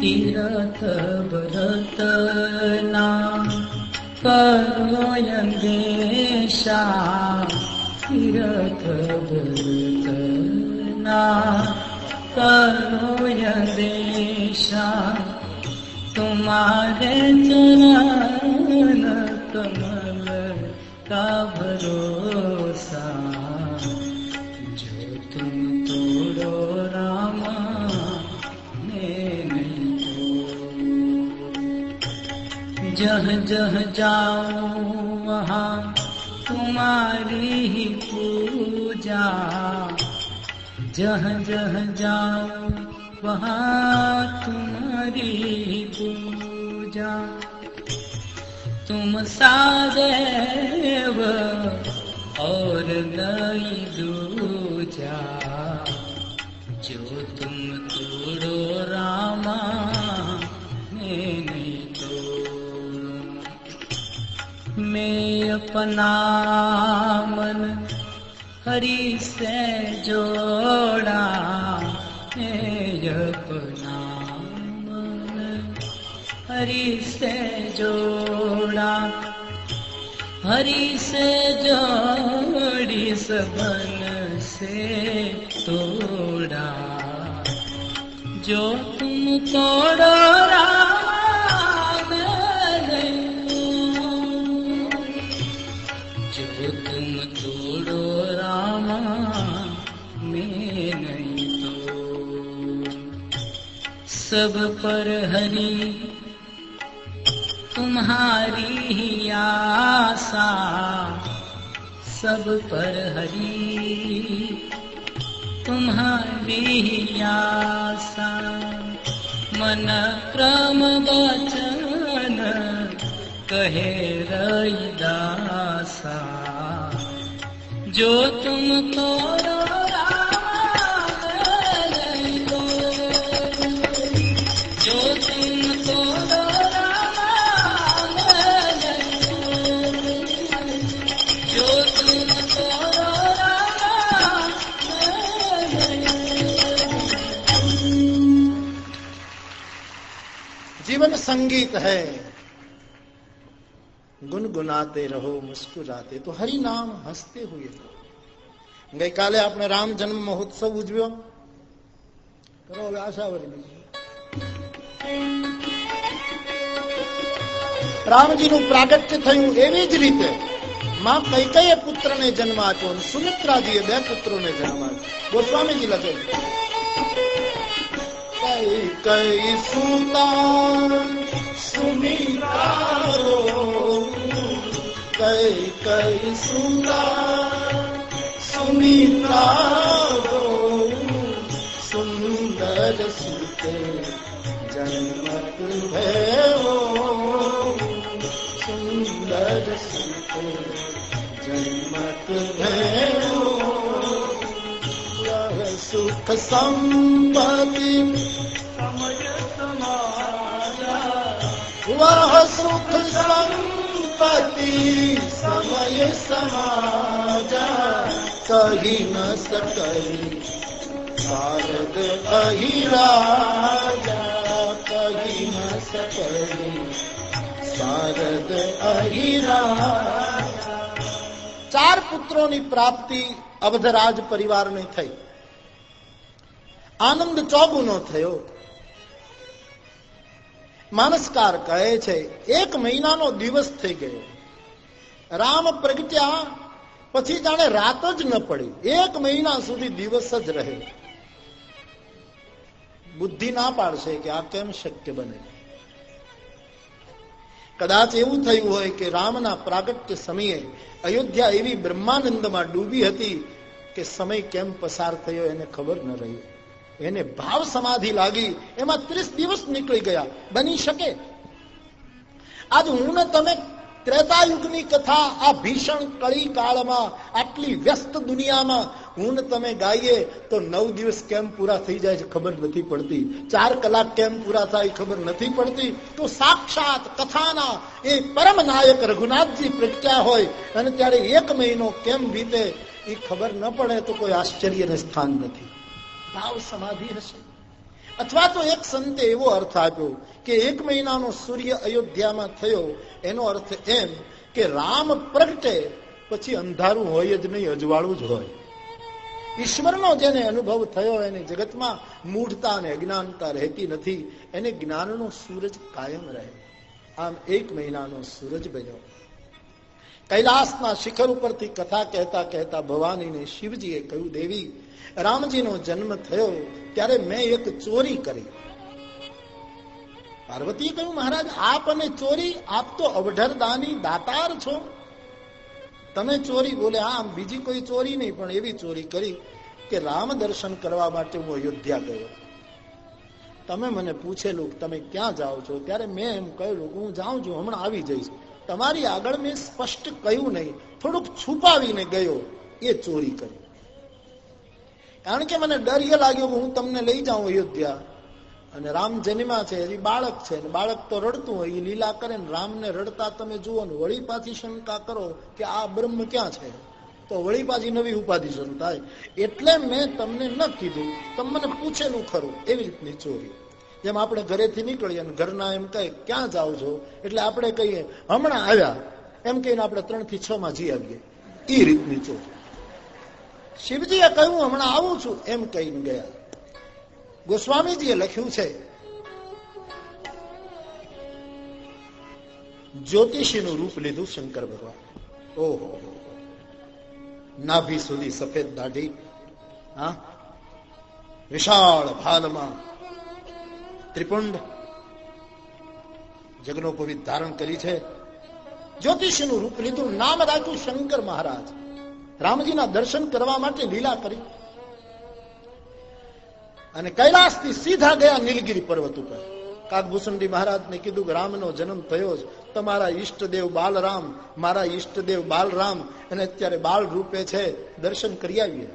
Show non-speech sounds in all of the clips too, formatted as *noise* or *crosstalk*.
तीरथ भरतना करोयङ्गेशा तीरथ भरतना करोयङ्गेशा तुम्हारे चरण कमल का भरोसा जो तुम जह जह जाओ वहाँ तुम्हारी ही पूजा। जह जह जाओ वहाँ तुम्हारी पूजा। तुम सादेव और नई दूजा जो तुम तोड़ो रामा मैं अपना मन हरि से जोड़ा अपना मन हरि से जोड़ा। हरि से जोड़ी सबन से तोड़ा। जो तुम तोड़ो राम सब पर हरी। तुम्हारी ही आशा सब पर हरी। तुम्हारी ही आशा मन क्रम वचन कहे रईदासा। जो तुम तोड़ो संगीत है ગુનગુનાતે રહો મુસ્કુરાતે તો હરિ નામ હસતે હુએ ગઈકાલે આપણે રામ જન્મ મહોત્સવ ઉજવ્યો કરો હવે આશાવરી રામજીનું પ્રાગટ્ય થયું એવી જ રીતે માં કૈકઈએ પુત્રને જન્મ આપ્યો અને સુમિત્રાજીએ બે પુત્રોને જન્મ આપ્યો ગોસ્વામીજી લખે કઈ કઈ સુતા સુમિત્રારો કઈ કઈ સુતા સુમિત્રારો સુંદર સુતે જન્મત ભયો સુંદર સુતે જન્મત ભયો સુખ વરહ સુખ કહી ન સકી ભારત અહી કહી ન સકી ભારત અહી ચાર પુત્રોની પ્રાપ્તિ અબધરાજ પરિવારની થઈ આનંદ ચોગુનો થયો માનસકાર કહે છે, એક મહિનાનો દિવસ થઈ ગયો. રામ પ્રગટ્યા, પછી જાણે રાત જ ન પડી. એક મહિના સુધી દિવસ જ રહે બુદ્ધિ ના પાડશે કે આ કેમ શક્ય બને? કદાચ એવું થયું હોય કે રામના પ્રાગટ્ય સમયે અયોધ્યા એવી બ્રહ્માનંદમાં ડૂબી હતી કે સમય કેમ પસાર થયો એને ખબર ન રહી. એને ભાવ સમાધિ લાગી. એમાં ત્રીસ દિવસ નીકળી ગયા. બની શકે. આજ હું તમે ત્રેતાયુગની કથા, આ ભીષણ કળી કાળમાં આટલી વ્યસ્ત દુનિયામાં હું તમે ગાઈએ તો નવ દિવસ કેમ પૂરા થઈ જાય ખબર નથી પડતી. ચાર કલાક કેમ પૂરા થાય ખબર નથી પડતી. તો સાક્ષાત કથાના એ પરમ નાયક રઘુનાથજી પ્રગટ્યા હોય અને ત્યારે એક મહિનો કેમ વીતે એ ખબર ન પડે તો કોઈ આશ્ચર્યને સ્થાન નથી. ભાવ સમાધિ હશે. અથવા તો એક સંતે એવો અર્થ આપ્યો કે એક મહિનાનો સૂર્ય અયોધ્યામાં થયો, એનો અર્થ એમ કે રામ પ્રગટે, પછી અંધારું હોય જ નહીં, અજવાળું જ હોય. ઈશ્વરનો જેને અનુભવ થયો એને જગતમાં મૂઢતા અને અજ્ઞાનતા રહેતી નથી, એને જ્ઞાનનો સૂરજ કાયમ રહે. આમ એક મહિનાનો સૂરજ બન્યો. કૈલાસના શિખર ઉપરથી કથા કહેતા કહેતા ભવાનીને શિવજીએ કહ્યું, દેવી રામજીનો જન્મ થયો ત્યારે મેં એક ચોરી કરી. પાર્વતીએ કહ્યું, મહારાજ, આપ અને ચોરી, આપ તો અવઢરદાની દાતાર છો. તમે ચોરી બોલે, આમ બીજી કોઈ ચોરી નહીં, પણ એવી ચોરી કરી કે રામ દર્શન કરવા માટે હું અયોધ્યા ગયો. તમે મને પૂછેલું, તમે ક્યાં જાઓ છો? ત્યારે મેં એમ કહ્યું, હું જાઉં છું, હમણાં આવી જઈશ. તમારી આગળ મેં સ્પષ્ટ કહ્યું નહીં, થોડુંક છુપાવીને ગયો, એ ચોરી કરી. કારણ કે મને ડર એ લાગ્યો કે હું તમને લઈ જાઉં અયોધ્યા. અને રામ જન્મા છે એ બાળક છે ને બાળક તો રડતું હોય, એ લીલા કરે ને રામને રડતા તમે જુઓ ને વળી પાછી શંકા કરો કે આ બ્રહ્મ ક્યાં છે? તો વળી પાછી નવી ઉપાધિ શરૂ થાય. એટલે મેં તમને ન કીધું, તમે મને પૂછેલું ખરું, એવી રીતની ચોરી. જેમ આપણે ઘરેથી નીકળીએ અને ઘરના એમ કહે, ક્યાં જાઓ છો? એટલે આપણે કહીએ, હમણાં આવ્યા. એમ કહીને આપણે ત્રણથી છ માં જી આવીએ. એ રીતની ચોરી. શિવજીએ કહ્યું, હમણાં આવું છું. એમ કહીને ગયા. ગોસ્વામીજીએ લખ્યું છે, જ્યોતિષીનું રૂપ લીધું શંકર ભગવાન. ઓહો નાભી સુધી સફેદ દાઢી, હા? વિશાળ ભાલમાં ત્રિપુંડ. જગનોપવિત ધારણ કરી છે, જ્યોતિષીનું રૂપ લીધું, નામ રાખ્યું શંકર મહારાજ. રામજીના દર્શન કરવા માટે લીલા કરી. અને કૈલાસથી સીધા ગયા નીલગીરી પર્વત ઉપર. કાકભૂષણજી મહારાજને કીધું કે રામનો જન્મ થયો જ. તમારા ઈષ્ટદેવ બાલરામ, મારા ઈષ્ટદેવ બાલરામ અને અત્યારે બાળ રૂપે છે. દર્શન કરી આવીએ.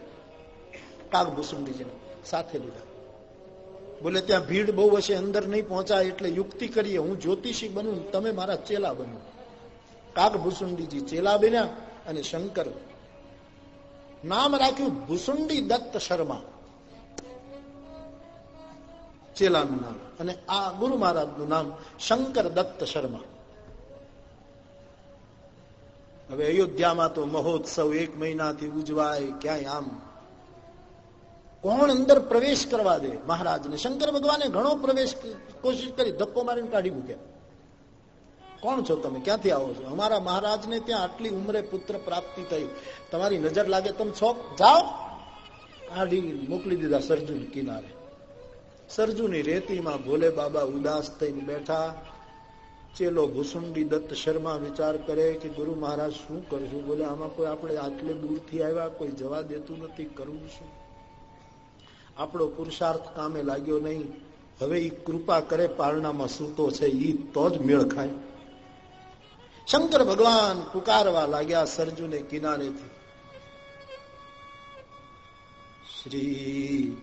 કાકભૂષણજીને સાથે લીધા. બોલે, ત્યાં ભીડ બહુ હશે, અંદર નહીં પહોંચાય, એટલે યુક્તિ કરીએ. હું જ્યોતિષી બનું તમે મારા ચેલા બન્યું કાકભૂષણજીજી ચેલા બન્યા અને શંકર નામ રાખ્યું ભૂસુંડી દત્ત શર્મા. ચેલાનું નામ. અને આ ગુરુ મહારાજનું નામ શંકર દત્ત શર્મા. હવે અયોધ્યામાં તો મહોત્સવ એક મહિનાથી ઉજવાય, ક્યાંય આમ? કોણ અંદર પ્રવેશ કરવા દે મહારાજને? શંકર ભગવાને ઘણો પ્રવેશ કોશિશ કરી, ધક્કો મારીને કાઢી મૂક્યા. કોણ છો તમે? ક્યાંથી આવો છો? અમારા મહારાજને ત્યાં આટલી ઉંમરે પુત્ર પ્રાપ્તિ થઈ. તમારી નજર લાગે તમે છો? જાઓ. કાઢી મોકલી દીધા સરજુન કિનારે. સરજુની રેતીમાં ભોલે બાબા ઉદાસ થઈને બેઠા. ચેલો ભૂસુંડી દત્ત શર્મા વિચાર કરે કે ગુરુ મહારાજ શું કરશું? બોલે, આમાં કોઈ આપણે આટલે દૂરથી આવ્યા? કોઈ જવા દેતું નથી? કરવું શું? આપણો પુરુષાર્થ કામે લાગ્યો નહીં. હવે એ કૃપા કરે, પારણામાં સૂતો છે. એ તો જ મેળ ખાય. શંકર ભગવાન પુકારવા લાગ્યા સરજુને કિનારેથી. શ્રી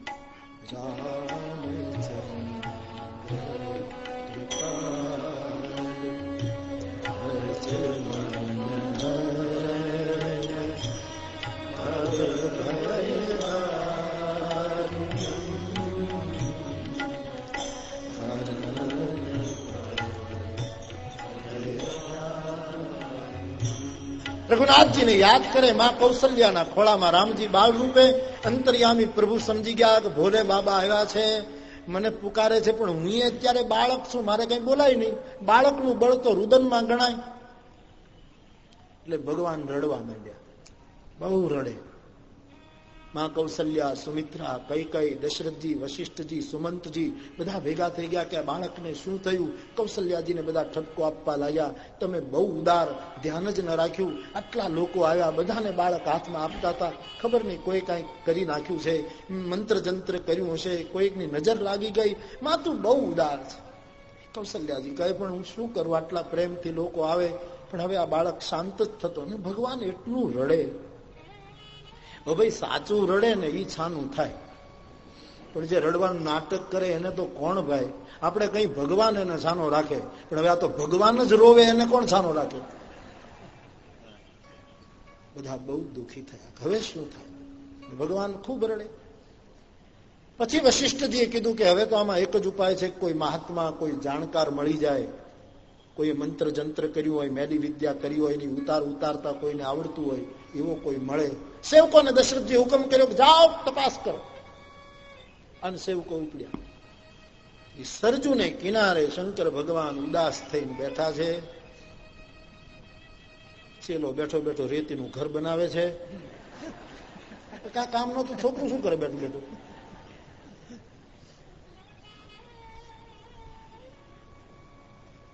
રઘુનાથજીને યાદ કરે માં કૌશલ્યાના ખોળામાં રામજી બાળ રૂપે અંતર્યામી પ્રભુ સમજી ગયા કે ભોલે બાબા આવ્યા છે. મને પુકારે છે, પણ હું અત્યારે બાળક છું, મારે કઈ બોલાય નહીં. બાળકનું બળ તો રુદનમાં ગણાય. એટલે ભગવાન રડવા માંડ્યા. બહુ રડે. માં કૌશલ્યા સુમિત્રા કઈ કઈ દશરથજી, વશિષ્ઠજી, સુમંતજી બધા ભેગા થઈ ગયા કે બાળકને શું થયું? કૌશલ્યાજીને બધા ઠપકો આપવા લાગ્યા. તમે બહુ ઉદાર, ધ્યાન જ ન રાખ્યું. આટલા લોકો આવ્યા, બધાને બાળક હાથમાં આપતા હતા. ખબર નહીં કોઈ કાંઈ કરી નાખ્યું છે. મંત્ર જંત્ર કર્યું હશે. કોઈકની નજર લાગી ગઈ. માતું બહુ ઉદાર છે. કૌશલ્યાજી કહે, પણ હું શું કરું? આટલા પ્રેમથી લોકો આવે. પણ હવે આ બાળક શાંત જ થતો ને ભગવાન એટલું રડે. ભાઈ સાચું રડે ને એ છાનું થાય. પણ જે રડવાનું નાટક કરે એને તો કોણ ભાઈ? આપણે કઈ ભગવાન એને છાનો રાખે. પણ હવે આ તો ભગવાન જ રોવે, એને કોણ છાનો રાખે? બધા બહુ દુઃખી થયા. હવે શું થાય? ભગવાન ખૂબ રડે. પછી વશિષ્ઠજીએ કીધું કે હવે તો આમાં એક જ ઉપાય છે, કોઈ મહાત્મા, કોઈ જાણકાર મળી જાય. કોઈ મંત્ર જંત્ર કર્યું હોય મેડી વિદ્યા કરી હોય, એની ઉતાર ઉતારતા કોઈને આવડતું હોય, એવો કોઈ મળે. સેવકોને દશરથજી હુકમ કર્યો જાઓ, તપાસ કરો. અને સેવકો ઉપડ્યા. એ સરજુને કિનારે શંકર ભગવાન ઉદાસ થઈને બેઠા છે. ચેલો બેઠો બેઠો રેતીનું ઘર બનાવે છે. કામ નતું છોકરું શું કરે બેઠું બેઠું?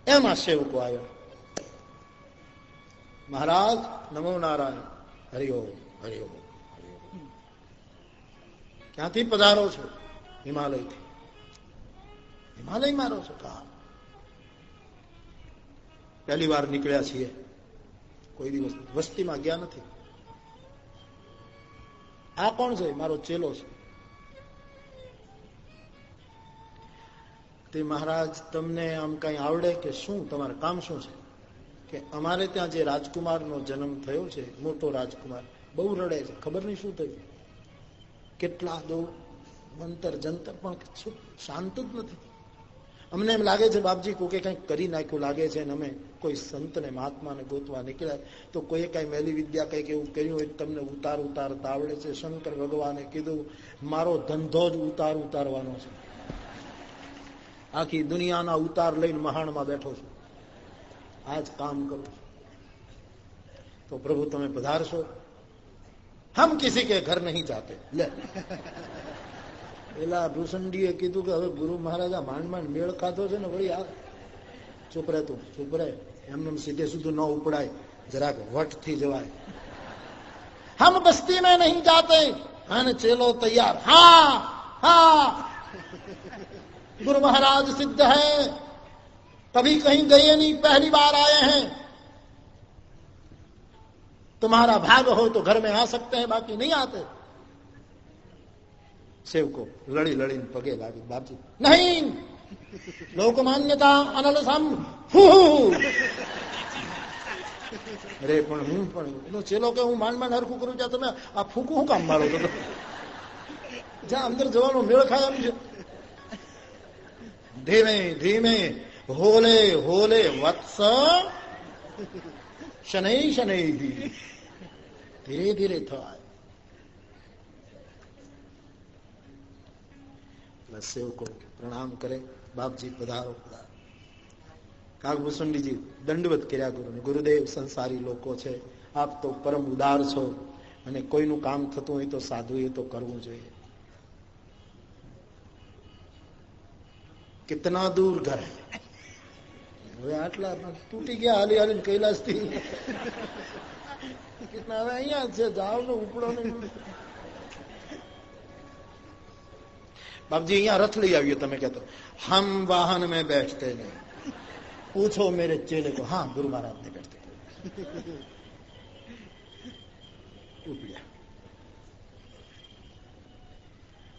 એમાં સેવકો આવ્યો. મહારાજ, નમો નારાયણ હરિઓમ હરિઓમ ક્યાંથી પધારો છો? હિમાલયથી. હિમાલય મારો છો? કા પહેલી વાર નીકળ્યા છીએ. કોઈ દિવસ વસ્તીમાં ગયા નથી. આ કોણ છે? મારો ચેલો છે. તે મહારાજ, તમને આમ કઈ આવડે કે શું? તમારે કામ શું છે? કે અમારે ત્યાં જે રાજકુમારનો જન્મ થયો છે, મોટો રાજકુમાર બહુ રડે છે. ખબર નહીં શું થયું? કેટલા દો મંતર, જંતર પણ શાંત જ નથી. અમને એમ લાગે છે, બાપજી, કોકે કંઈક કરી નાખ્યું લાગે છે અમે કોઈ સંતને, મહાત્માને ગોતવા નીકળ્યા. તો કોઈએ કઈ મેલી વિદ્યા કંઈક એવું કર્યું હોય તમને ઉતાર ઉતારતા આવડે છે. શંકર ભગવાને કીધું, મારો ધંધો જ ઉતાર, ઉતારવાનો છે. આખી દુનિયાના ઉતાર લઈને મહાણમાં બેઠો છું. આ જ કામ કરું છું. તો પ્રભુ, તમે પધારશો. હમ કિસી કે ઘર નહીં જાતે *laughs* લે પેલા ભૂષણજીએ કીધું કે હવે ગુરુ મહારાજા માંડ માંડ મેળ ખાધો છે ને વળી આ ચૂપ રહે તું ચૂપ રહે એમને સીધે સીધું ન ઉપડાય જરાક વટ થી જવાય હમ બસ્તી में नहीं जाते અને ચેલો તૈયાર હા હા गुरु महाराज सिद्ध है कभी कहीं गए नहीं पहली बार आए हैं तुम्हारा भाग हो तो घर में आ सकते हैं बाकी नहीं आते सेवको लड़ी लड़ी पगे लागी बापजी नहीं लोक मान्यता अनल सम અરે પણ હું પણ એનો ચેલો કે હું માંડ માંડ હરખું કરું ત્યાં તમે આ ફૂકું શું કામ મારો તો જ્યાં અંદર જવાનો મેળ ખાય એમ છે ધીમે ધીમે હોલે હોલે વત્સ શનૈ શનૈ ધીરે ધીરે થવાય સેવકો પ્રણામ કરે, બાપજી પધારો કાગભૂષણજીજી દંડવત કર્યા ગુરુ ગુરુદેવ સંસારી લોકો છે, આપ તો પરમ ઉદાર છો અને કોઈનું કામ થતું હોય તો સાધુ એ તો કરવું જોઈએ. કેતના દૂર ઘર હવે આટલા તૂટી ગયા હાલી હાલી કૈલાસથી અહીંયા છે જાવ ને ઉપડો બાપજી, અહીંયા રથ લઈ આવ્યો તમે કહેતો હમ વાહન મેં બેઠતે નહીં. પૂછો મેરે ચેલે કો. હા, ગુરુ મહારાજ ને બેઠતે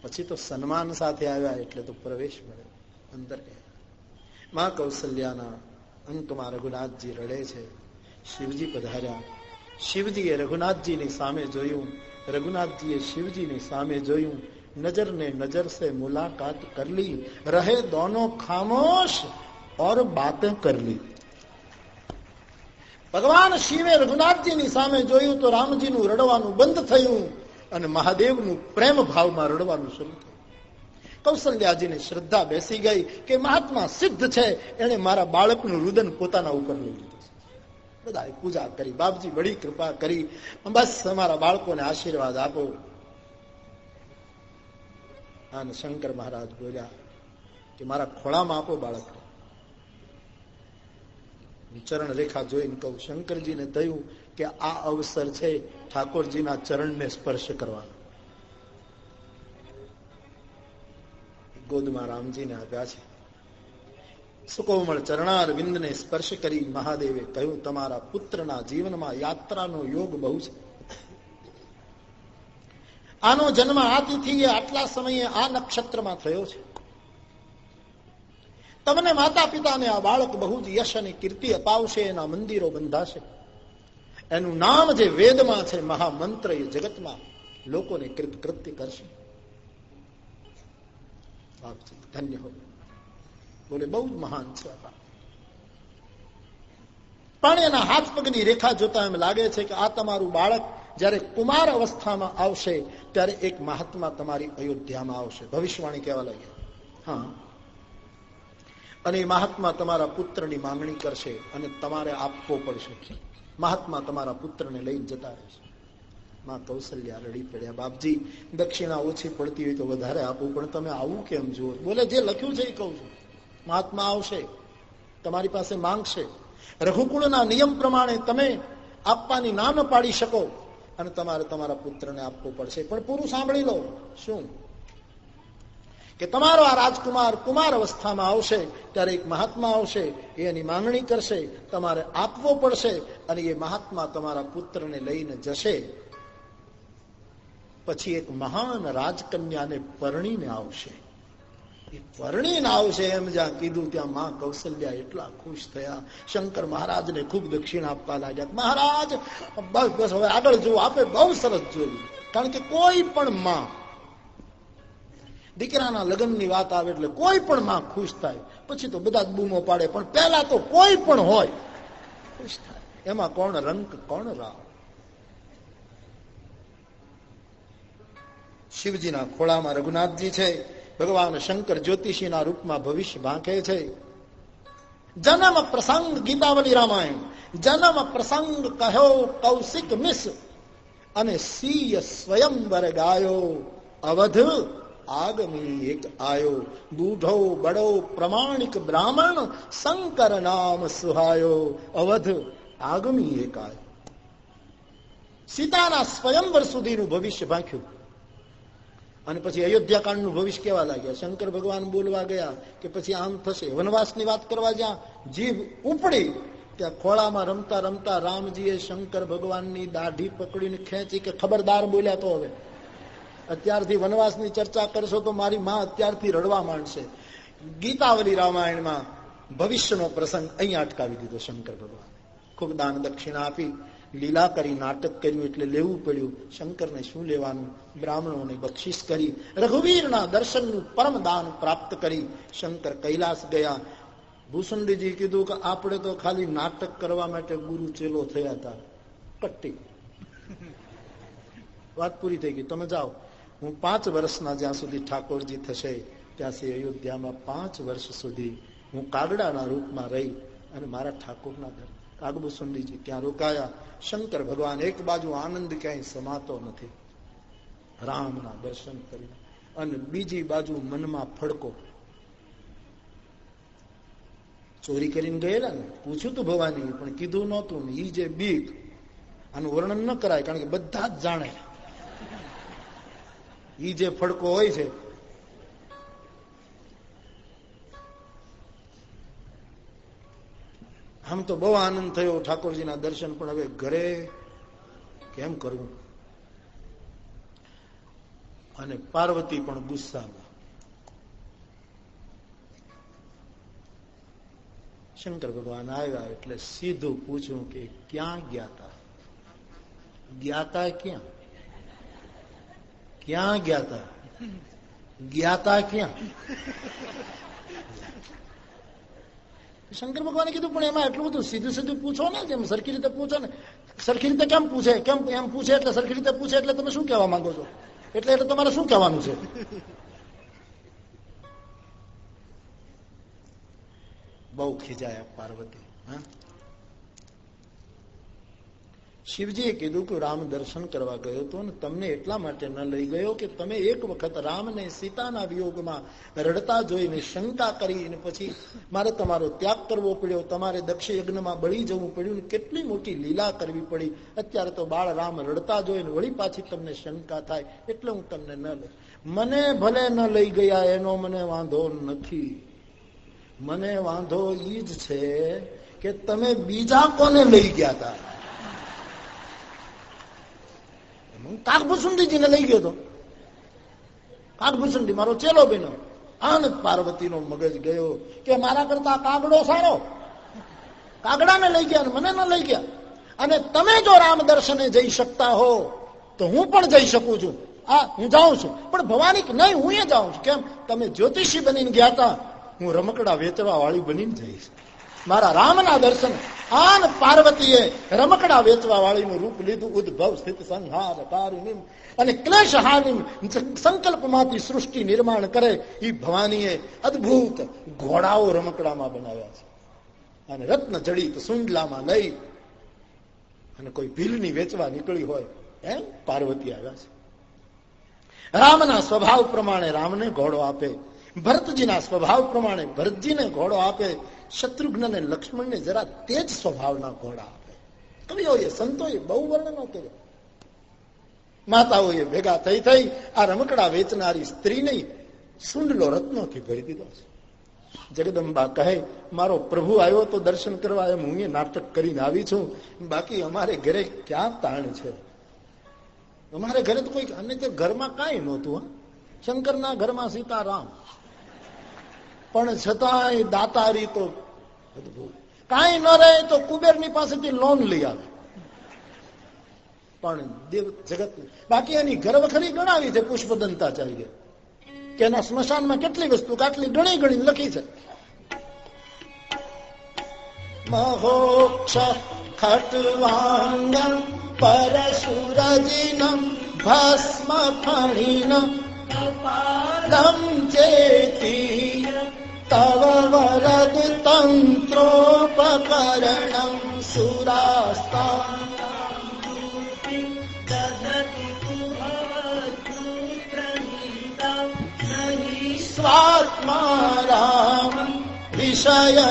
પછી તો સન્માન સાથે આવ્યા, એટલે તો પ્રવેશ મળ્યો. અંદર ગયા. માં કૌશલ્યાના અંકમાં રઘુનાથજી રડે છે. શિવજી પધાર્યા. શિવજીએ રઘુનાથજીની સામે જોયું, રઘુનાથજીએ શિવજીની સામે જોયું, નજર ને નજર સે મુલાકાત કર રહે દોનો ખામોશ ઓર બાતે કર ભગવાન શિવે રઘુનાથજીની સામે જોયું તો રામજીનું રડવાનું બંધ થયું અને મહાદેવનું પ્રેમ ભાવમાં રડવાનું શરૂ થયું. કૌશલ્યાજીને શ્રદ્ધા બેસી ગઈ કે મહાત્મા સિદ્ધ છે એને મારા બાળકનું રુદન પોતાના ઉપર લઈ લીધું. બધા પૂજા કરી, બાપજી વળી કૃપા કરી, બસ અમારા બાળકોને આશીર્વાદ આપો. અને શંકર મહારાજ બોલ્યા કે મારા ખોળામાં આપો બાળકને ચરણ રેખા જોઈને કહું, શંકરજીને થયું કે આ અવસર છે ઠાકોરજીના ચરણને સ્પર્શ કરવાનો ગોદમાં રામજીને આપ્યા છે. સુકોમળ ચરણાર વિંદને સ્પર્શ કરી મહાદેવે કહ્યું, તમારા પુત્રના જીવનમાં યાત્રાનો યોગ બહુ છે. આનો જન્મ આ તિથિએ, આટલા સમયે આ નક્ષત્રમાં થયો છે. તમને માતા પિતાને આ બાળક બહુ જ યશ અને કીર્તિ અપાવશે, એના મંદિરો બંધાશે. એનું નામ જે વેદમાં છે, મહામંત્ર, એ જગતમાં લોકોને કૃત્ય કરશે. ધન્ય હો. બોલે બહુ જ મહાન છે પણ એના હાથ પગની રેખા જોતા એમ લાગે છે કે આ તમારું બાળક જ્યારે કુમાર અવસ્થામાં આવશે, ત્યારે એક મહાત્મા તમારી અયોધ્યામાં આવશે. ભવિષ્યવાણી કહેવા લાગે હા. અને એ મહાત્મા તમારા પુત્રની માંગણી કરશે અને તમારે આપવો પડશે. મહાત્મા તમારા પુત્રને લઈને જતા રહેશે. માં કૌશલ્યા રડી પડ્યા. બાપજી, દક્ષિણા ઓછી પડતી હોય તો વધારે આપવું, પણ તમે આવું કેમ જુઓ? બોલે, જે લખ્યું છે એ કહું છું. મહાત્મા આવશે, તમારી પાસે માંગશે રઘુકુળના નિયમ પ્રમાણે તમે આપવાની ના ન પાડી શકો અને તમારે તમારા પુત્રને આપવું પડશે. પણ પૂરું સાંભળી લો. શું? કે તમારો આ રાજકુમાર કુમાર અવસ્થામાં આવશે, ત્યારે એક મહાત્મા આવશે એની માંગણી કરશે, તમારે આપવો પડશે અને એ મહાત્મા તમારા પુત્રને લઈને જશે. પછી એક મહાન રાજકન્યાને પરણીને આવશે. પરણીને આવશે એમ જ્યાં કીધું ત્યાં માં કૌશલ્યા એટલા ખુશ થયા. શંકર મહારાજને ખૂબ દક્ષિણ આપવા લાગ્યા મહારાજ, બસ બસ, હવે આગળ જુઓ, આપે બહુ સરસ જોયું. કારણ કે કોઈ પણ માં દીકરાના લગ્નની વાત આવે એટલે કોઈ પણ માં ખુશ થાય. પછી તો બધા જ બૂમો પાડે, પણ પહેલા તો કોઈ પણ હોય ખુશ થાય. એમાં કોણ રંક, કોણ રાવ? શિવજીના ખોળામાં રઘુનાથજી છે. ભગવાન શંકર જ્યોતિષીના રૂપમાં ભવિષ્ય ભાંકે છે. જન્મ પ્રસંગ ગીતાવલી રામાયણ. જન્મ પ્રસંગ કહ્યો કૌશિક મિસ. અને સિંહ સ્વયંવર ગાયો. અવધ આગમી એક આયો. બૂઢો, બડો, પ્રમાણિક બ્રાહ્મણ શંકર નામ સુહાયો. અવધ આગમી એક આયો. સીતાના સ્વયંવર સુધીનું ભવિષ્ય ભાંખ્યું અને પછી અયોધ્યા કાંડનું ભવિષ્ય કેવા લાગ્યા. શંકર ભગવાન બોલવા ગયા કે પછી આમ થશે. વનવાસની વાત કરવા જ્યાં જીભ ઉપડી, ત્યાં ખોળામાં રમતા રમતા રામજીએ શંકર ભગવાનની દાઢી પકડીને ખેંચી કે ખબરદાર બોલ્યા તો હવે. અત્યારથી વનવાસની ચર્ચા કરશો તો મારી માં અત્યારથી રડવા માંડશે. ગીતાવલી રામાયણમાં ભવિષ્યનો પ્રસંગ અહીંયા અટકાવી દીધો શંકર ભગવાન. ખૂબ દાન દક્ષિણા આપી. લીલા કરી નાટક કર્યું એટલે લેવું પડ્યું. શંકરને શું લેવાનું? બ્રાહ્મણોને બક્ષિસ કરી, રઘુવીરના દર્શનનું પરમ દાન પ્રાપ્ત કરી. શંકર કૈલાસ ગયા. ભૂસુંડીજી કીધું કે આપણે તો ખાલી નાટક કરવા માટે ગુરુ ચેલો થયા હતા. પટ્ટી. વાત પૂરી થઈ ગઈ. તમે જાઓ. હું પાંચ વર્ષના જ્યાં સુધી ઠાકોરજી થશે ત્યાંથી અયોધ્યામાં પાંચ વર્ષ સુધી હું કાગડાના રૂપમાં રહી અને મારા ઠાકોરના ઘર કાગબુસુંડીજી ત્યાં રોકાયા? શંકર ભગવાન એક બાજુ આનંદ ક્યાંય સમાતો નથી. રામના દર્શન કરી અને બીજી બાજુ મનમાં ફડકો. ચોરી કરીને ગયેલા ને? પૂછ્યું તું ભવાની, પણ કીધું નહોતું ને. ઈ જે બીક, આનું વર્ણન ન કરાય, કારણ કે બધા જ જાણે. ઈ જે ફડકો હોય છે આમ તો બહુ આનંદ થયો ઠાકોરજીના દર્શન પણ હવે ઘરે કેમ કરવું? અને પાર્વતી પણ ગુસ્સામાં. શંકર ભગવાન આવ્યા એટલે સીધું પૂછ્યું કે ક્યાં ગયા ગયા ક્યાં? ક્યાં ગયા તા ગયા તા ક્યાં? શંકર ભગવાને કીધું, પણ એમાં એટલું બધું સીધું સીધું પૂછો ને, જેમ સરખી રીતે પૂછો ને. સરખી રીતે કેમ પૂછે? કેમ એમ પૂછે એટલે સરખી રીતે પૂછે એટલે તમે શું કહેવા માંગો છો? એટલે એટલે તમારે શું કહેવાનું છે? બહુ ખીજાય પાર્વતી, હા? શિવજીએ કીધું કે રામ દર્શન કરવા ગયો હતો અને તમને એટલા માટે ન લઈ ગયો કે તમે એક વખત રામને સીતાના વિયોગમાં રડતા જોઈને શંકા કરી અને પછી મારે તમારો ત્યાગ કરવો પડ્યો, તમારે દક્ષ યજ્ઞમાં બળી જવું પડ્યું કેટલી મોટી લીલા કરવી પડી. અત્યારે તો બાળ રામ રડતા જોઈને વળી પાછી તમને શંકા થાય એટલે હું તમને ન લઈ. મને ભલે ન લઈ ગયા એનો મને વાંધો નથી. મને વાંધો ઈ જ છે કે તમે બીજા કોને લઈ ગયા હતા હું કાકભૂસુંડીજીને લઈ ગયો હતો કાકભૂસુંડી મારો ચેલો બેનો આનંદ પાર્વતીનો મગજ ગયો કે મારા કરતા કાગડો સારો. કાગડાને લઈ ગયા મને ન લઈ ગયા. અને તમે જો રામ દર્શને જઈ શકતા હો, તો હું પણ જઈ શકું છું. આ, હું જાઉં છું. પણ ભવાની નહીં, હું એ જાઉં છું. કેમ? તમે જ્યોતિષી બનીને ગયા હતા હું રમકડા વેચવા વાળી બનીને જઈશ. મારા રામના દર્શન આન પાર્વતીએ રમકડા વેચવા વાળીનું રૂપ લીધું. ઉદ્ભવ સ્થિત સંહાર કારુણિમ અને ક્લેશ હાનિમ સંકલ્પમાંથી સૃષ્ટિ નિર્માણ કરે એ ભવાનીએ અદભુત ઘોડાઓ રમકડામાં બનાવ્યા છે. અને રત્ન જડિત સુંડલામાં લઈ અને કોઈ ભીલની વેચવા નીકળી હોય એમ પાર્વતી આવ્યા છે. રામના સ્વભાવ પ્રમાણે રામને ઘોડો આપે. ભરતજીના સ્વભાવ પ્રમાણે ભરતજીને ઘોડો આપે. શત્રુઘ્ન ને લક્ષ્મણને જરા તે જ સ્વભાવના ઘોડા આપે. કવિઓએ સંતોએ બહુ વર્ણનો કર્યો. માતાઓએ ભેગા થઈ થઈ આ રમકડા વેચનારી સ્ત્રીને સુંડલો રત્નોથી ભરી દીધો છે. જગદંબા કહે, મારો પ્રભુ આવ્યો તો દર્શન કરવા એમ હું નાટક કરીને આવી છું. બાકી અમારે ઘરે ક્યાં તાણ છે? અમારે ઘરે તો કોઈ અને તે ઘરમાં કાંઈ નહોતું શંકરના ઘરમાં સીતારામ પણ છતાંય દાતારી તો કાંઈ ન રહે તો કુબેરની પાસેથી લોન લઈ આવે. પણ દેવ જગત બાકી એની ગર્વખરી ગણાવી છે પુષ્પદંતાચાર્ય. કે એના સ્મશાનમાં કેટલી વસ્તુ કાટલી ગણી ગણી લખી છે. ભસ્મ ફણીન પાદમ ચેતી તવ વરદ તંત્રોપકરણમ સુરાસ્તા સ્વાત્મા રામ વિષય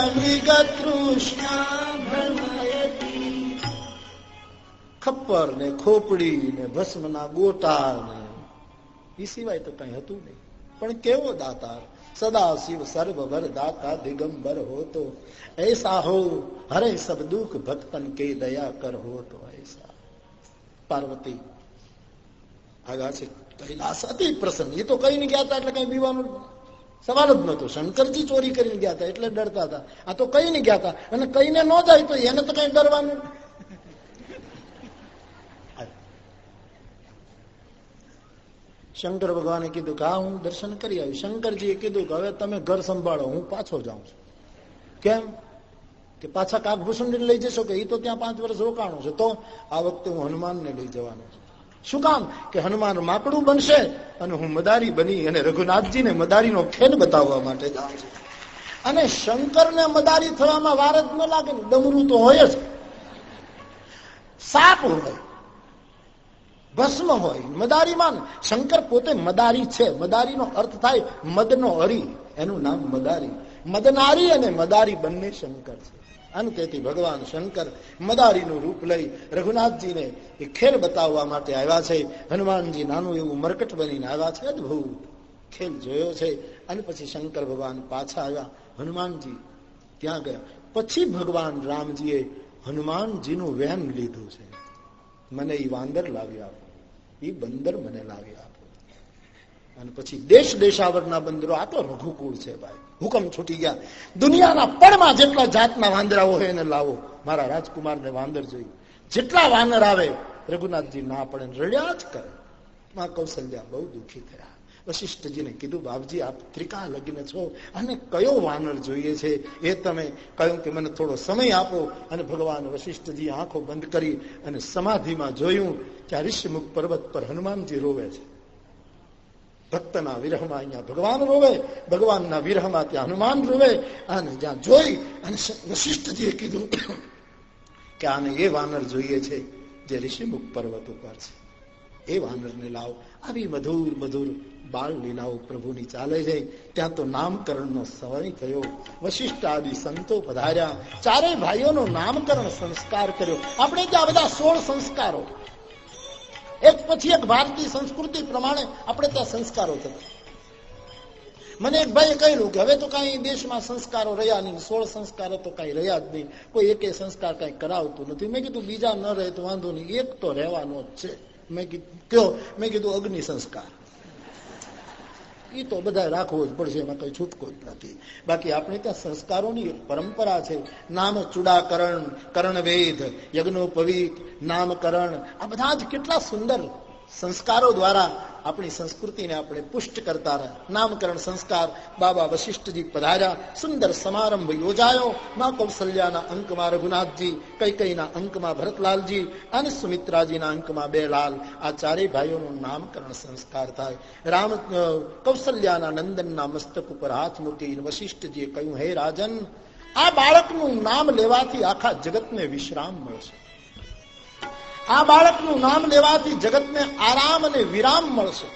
ખપ્પર ને ખોપડી ને ભસ્મ ના ગોટા ને એ સિવાય તો કઈ હતું નહીં પણ કેવો દાતાર સદા શિવ સર્વ ભર દાતા દિગંબર હો તો ऐसा हो हरे सब दुख भक्तन के दया कर हो तो ऐसा પાર્વતી આગા છે કૈલાસ અતિ પ્રસન્ન એ તો કઈ ને ગયા હતા એટલે કઈ બીવાનું સવાલ જ નતો શંકરજી ચોરી કરીને ગયા હતા એટલે ડરતા હતા આ તો કઈ ને ગયા હતા અને કઈને ન જાય તો એને તો કઈ ડરવાનું શંકર ભગવાને કીધું કે હા દર્શન કરી આવ્યું શંકરજીએ કીધું કે હવે તમે ઘર સંભાળો, હું પાછો જાઉં છું. કેમ? કે પાછા કાકભૂષણ લઈ જશો કે એ તો ત્યાં પાંચ વર્ષ રોકાણું છે. તો આ વખતે હું હનુમાનને લઈ જવાનો છું. શું કામ? કે હનુમાન માકડું બનશે અને હું મદારી બની અને રઘુનાથજીને મદારીનો ખેલ બતાવવા માટે જાઉં છું. અને શંકરને મદારી થવામાં વાર જ ન લાગે ને, ડમરું તો હોય જ. સાપ હોય. ભસ્મ હોય. મદારીમાં શંકર પોતે મદારી છે. મદારીનો અર્થ થાય મદનો હરી એનું નામ મદારી. મદનારી અને મદારી બંને શંકર છે. અને તેથી ભગવાન શંકર મદારીનું રૂપ લઈ રઘુનાથજીને એ ખેલ બતાવવા માટે આવ્યા છે. હનુમાનજી નાનું એવું મરકટ બનીને આવ્યા છે. અદભુત ખેલ જોયો છે. અને પછી શંકર ભગવાન પાછા આવ્યા. હનુમાનજી ત્યાં ગયા. પછી ભગવાન રામજીએ હનુમાનજીનું વેન લીધું છે. મને એ વાંદર લાવી આપો. એ બંદર મને લાવી આપો. અને પછી દેશ દેશાવરના બંદરો, આ તો રઘુકુળ છે ભાઈ. હુકમ છૂટી ગયા. દુનિયાના પણમાં જેટલા જાતના વાંદરા હોય એને લાવો. મારા રાજકુમારને વાંદર જોઈ. જેટલા વાનર આવે, રઘુનાથજી ના પડે રડ્યા જ કરે. માં કૌશલ્યા બહુ દુઃખી થયા. વશિષ્ઠજીને કીધું, બાપજી, આપ ત્રિકા લગ્ન છો અને કયો વાનર જોઈએ છે? એ તમે કહ્યું કે મને થોડો સમય આપો. અને ભગવાન વશિષ્ઠજી આંખો બંધ કરી અને સમાધિમાં જોયું ત્યાં ઋષિમુખ પર્વત પર હનુમાનજી રોવે છે. ભક્તના વિરહમાં અહીંયા ભગવાન રોવે, ભગવાનના વિરહમાં ત્યાં હનુમાન રોવે અને જ્યાં જોઈ અને વશિષ્ઠજીએ કીધું કે આને એ વાનર જોઈએ છે જે ઋષિમુખ પર્વત ઉપર છે. એ વાનરને લાવો. આવી મધુર મધુર બાળ લીલાઓ પ્રભુની ચાલે છે. ત્યાં તો નામકરણનો સમય થયો. વશિષ્ઠ આદિ સંતો પધાર્યા. ચારે ભાઈઓનો નામકરણ સંસ્કાર કર્યો. આપણે ત્યાં બધા સોળ સંસ્કારો. એક પછી એક ભારતીય સંસ્કૃતિ પ્રમાણે આપણે ત્યાં સંસ્કારો થતા મને એક ભાઈએ કહ્યું કે હવે તો કઈ દેશમાં સંસ્કારો રહ્યા નહીં. સોળ સંસ્કારો તો કઈ રહ્યા જ નહીં. કોઈ એક સંસ્કાર કઈ કરાવતું નથી. મેં કીધું, બીજા ન રહે તો વાંધો નહીં. એક તો રહેવાનો જ છે. મેં કીધું, કયો? મેં કીધું, અગ્નિ સંસ્કાર. એ તો બધા રાખવો જ પડશે, એમાં કઈ છૂટકો જ નથી. બાકી આપણે ત્યાં સંસ્કારોની પરંપરા છે. નામ ચૂડાકરણ, કરણવેદ, યજ્ઞોપવીત, નામકરણ. આ બધા જ કેટલા સુંદર સંસ્કારો દ્વારા આપણી સંસ્કૃતિને આપણે પુષ્ટ કરતા રહ્યા નામકરણ સંસ્કાર બાબા વશિષ્ઠજી પધાર્યા. સુંદર સમારંભ યોજાયો. મા કૌશલ્યાના અંકમાં રઘુનાથજી કૈકઈના અંકમાં ભરતલાલજી અને સુમિત્રાજીના અંકમાં બે લાલ આ ચારેય ભાઈઓનું નામકરણ સંસ્કાર થાય. રામ કૌશલ્યાના નંદનના મસ્તક ઉપર હાથ મૂકી વશિષ્ઠજીએ કહ્યું, હે રાજન, આ બાળકનું નામ લેવાથી આખા જગતને વિશ્રામ મળશે. આ બાળકનું નામ લેવાથી જગતને આરામ અને વિરામ મળશે.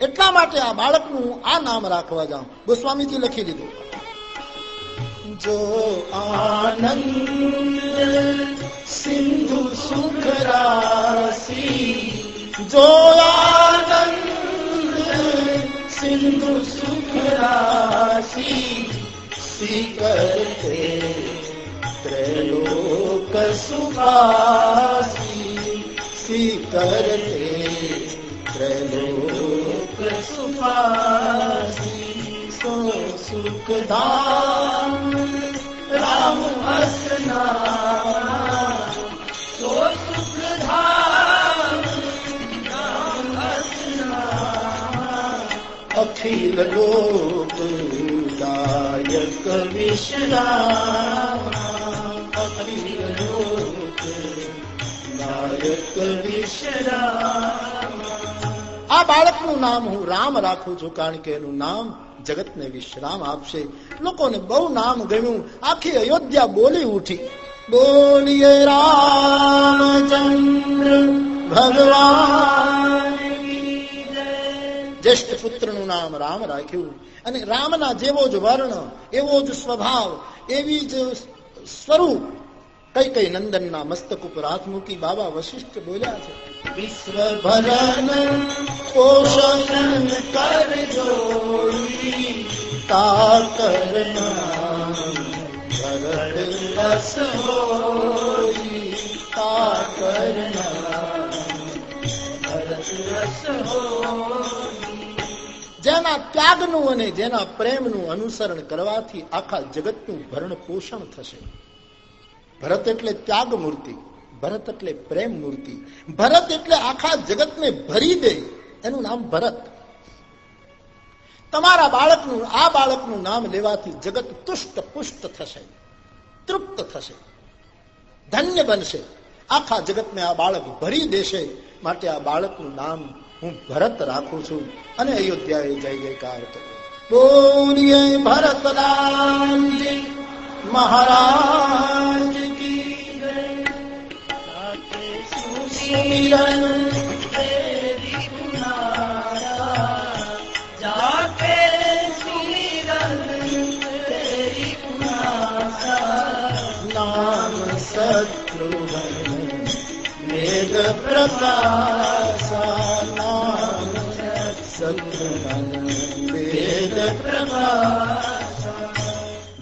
એટલા માટે આ બાળકનું આ નામ રાખવા જાઉં. ગોસ્વામીજી લખી દીધું. જો આનંદ સિંધુ સુખ રાશી, જો આનંદ સિંધુ સુખ રાશી સી કરતે ત્રૈલોક સુખાસી સી કરતે ત્રૈલોક સુખાસી સો સુખધામ રામ હસના સો સુખધામ રામ હસના અખિલ લોક દાયક આ બાળકનું નામ હું રામ રાખું છું, કારણ કે એનું નામ જગતને વિશ્રામ આપશે. લોકોને બહુ નામ ગમ્યું. આખી અયોધ્યા બોલી ઉઠી. બોલીએ રામચંદ્ર ભગવાન જ્યેષ્ઠ પુત્રનું નામ રામ રાખ્યું. અને રામના જેવો જ વર્ણ, એવો જ સ્વભાવ, એવી જ સ્વરૂપ કઈ કઈ નંદનના મસ્તક ઉપર હાથ મૂકી બાબા વશિષ્ઠ બોલ્યા છે? વિશ્વ ભરન પોષણ કરજો તા કરના ભરત હોઈ તા કરના જેના ત્યાગનું અને જેના પ્રેમનું અનુસરણ કરવાથી આખા જગતનું ભરણ પોષણ થશે. ભરત એટલે ત્યાગ મૂર્તિ, ભરત એટલે પ્રેમ મૂર્તિ. ભરત એટલે આખા જગતને ભરી દે. એનું નામ ભરત. તમારા બાળકનું, આ બાળકનું નામ લેવાથી જગત તુષ્ટ પુષ્ટ થશે, તૃપ્ત થશે, ધન્ય બનશે. આખા જગતને આ બાળક ભરી દેશે. માટે આ બાળકનું નામ હું ભરત રાખું છું અને અયોધ્યાએ જય જયકાર કર્યો બોલીએ રામજી મહારાજ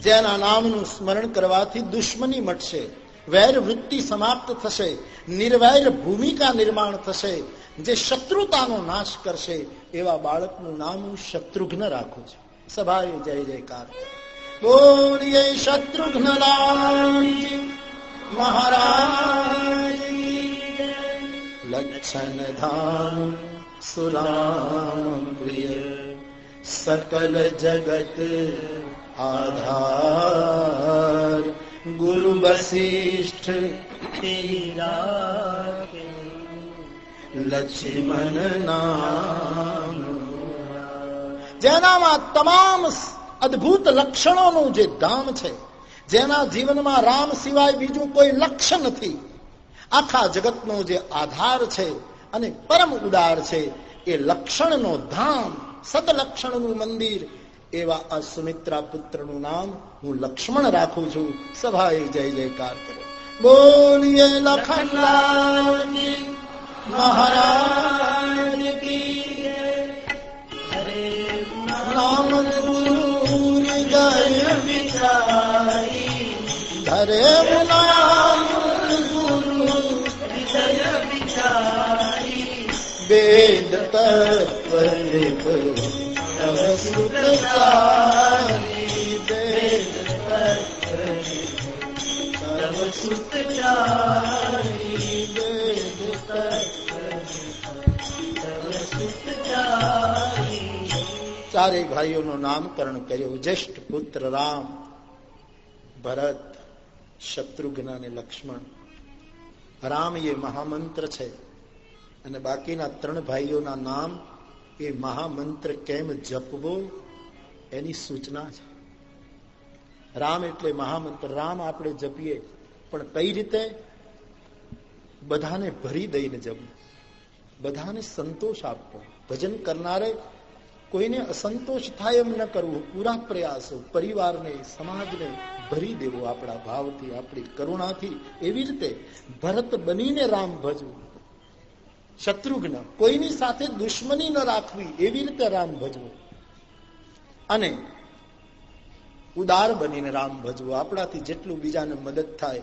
જેના નામનું સ્મરણ કરવાથી દુશ્મની મટશે વૈર વૃત્તિ સમાપ્ત થશે, નિર્વૈર ભૂમિકા નિર્માણ થશે, જે શત્રુતાનો નાશ કરશે, એવા બાળકનું નામ હું શત્રુઘ્ન રાખું છું. સભાએ જય જયકાર. બોલીએ શત્રુઘ્ન મહારાજ લક્ષણ ધામ સુરામ પ્રિય, સકલ જગત આધાર. ગુરુ વશિષ્ઠ લક્ષ્મણ નામ જેનામાં તમામ અદ્ભુત લક્ષણોનું જે ધામ છે, જેના જીવનમાં રામ સિવાય બીજું કોઈ લક્ષ્ય નથી, આખા જગતનો જે આધાર છે અને પરમ ઉદાર છે, એ લક્ષણનો ધામ સદલક્ષણનું મંદિર એવા આ સુમિત્રા પુત્રનું નામ હું લક્ષ્મણ રાખું છું. સભાએ જય જયકાર કરો. બોલીએ લખનલાલ વેદ તત્વ ચારેય ભાઈઓનું નામકરણ કર્યું. જ્યેષ્ઠ પુત્ર રામ, ભરત, શત્રુઘ્ન અને લક્ષ્મણ. રામ એ મહામંત્ર છે. અને બાકીના ત્રણ ભાઈઓના નામ એ મહામંત્ર કેમ જપવો એની સૂચના છે. રામ એટલે મહામંત્ર. રામ આપણે જપીએ, પણ કઈ રીતે? બધાને ભરી દઈને જપવું. બધાને સંતોષ આપવો. ભજન કરનારે કોઈને અસંતોષ થાય એમ ન કરવું. પૂરા પ્રયાસો પરિવારને, સમાજને ભરી દેવો આપણા ભાવથી, આપણી કરુણાથી. એવી રીતે ભરત બનીને રામ ભજવું. શત્રુઘ્ન. કોઈની સાથે દુશ્મની ન રાખવી, એવી રીતે રામ ભજવું. અને ઉદાર બનીને રામ ભજવું. આપણાથી જેટલું બીજાને મદદ થાય,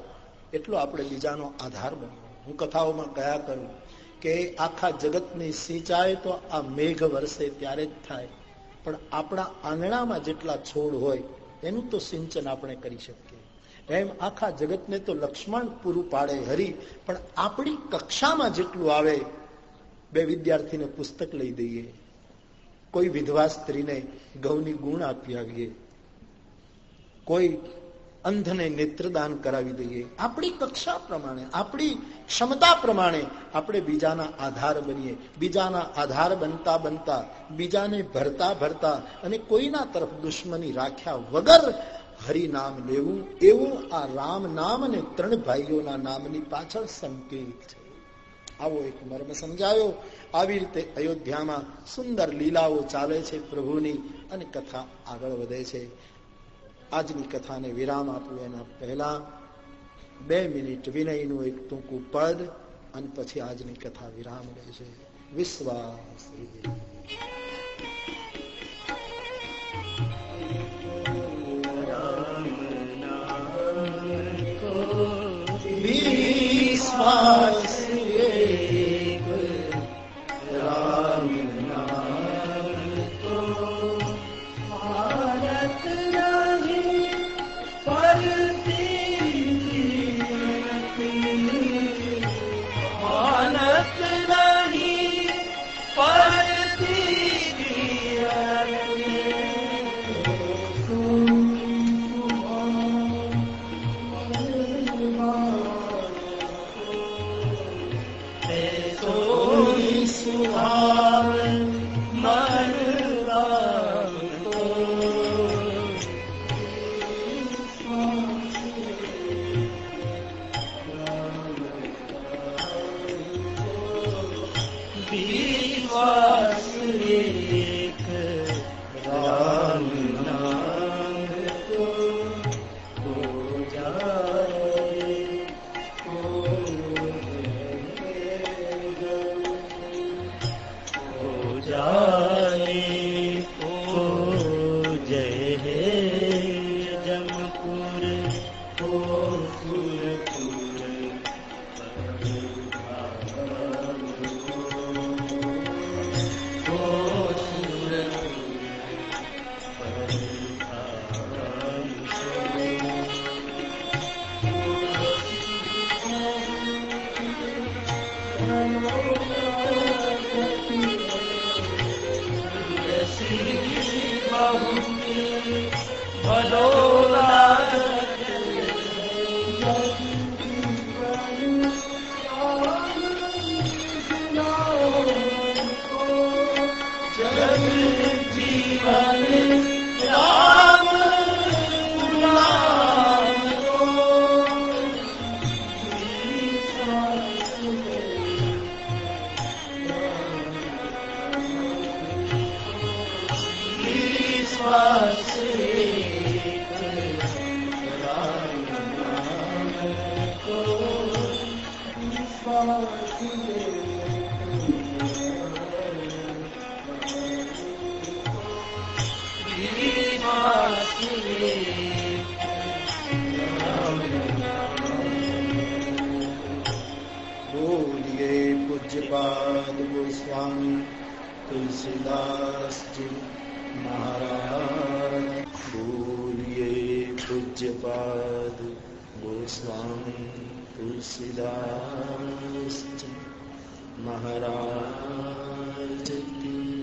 એટલો આપણે બીજાનો આધાર બનવો. હું કથાઓમાં કયા કરું કે આખા જગતની સિંચાઈ તો આ મેઘ વરસે ત્યારે જ થાય. પણ આપણા આંગણામાં જેટલા છોડ હોય, એનું તો સિંચન આપણે કરી શકીએ. એમ આખા જગતને તો લક્ષ્મણ પૂરું પાડે હરી, પણ આપણી કક્ષામાં જેટલું આવે બે વિદ્યાર્થીને પુસ્તક લઈ દઈએ. કોઈ વિધવા સ્ત્રીને ગૌની ગુણ આપી આવીએ. કોઈ અંધને નેત્રદાન કરાવી દઈએ. આપણી કક્ષા પ્રમાણે, આપણી ક્ષમતા પ્રમાણે આપણે બીજાના આધાર બનીએ. બીજાના આધાર બનતા બનતા, બીજાને ભરતા ભરતા અને કોઈના તરફ દુશ્મની રાખ્યા વગર હરિનામ લેવું, એવું આ રામ નામ અને ત્રણ ભાઈઓના નામની પાછળ સંકેત છે. આવો એક મર્મ સમજાયો. આવી રીતે અયોધ્યામાં સુંદર લીલાઓ ચાલે છે પ્રભુની અને કથા આગળ વધે છે. આજની કથાને વિરામ આપવું એના પહેલા બે મિનિટ વિનયનું એક ટૂંકું પદ અને પછી આજની કથા વિરામ રહેશે વિશ્વાસ. વિશ્વાસ. बोलिए पूज्यपाद गोस्वामी तुलसीदास जी महाराज बोलिए पूज्यपाद गोस्वामी तुलसीदास जी महाराज की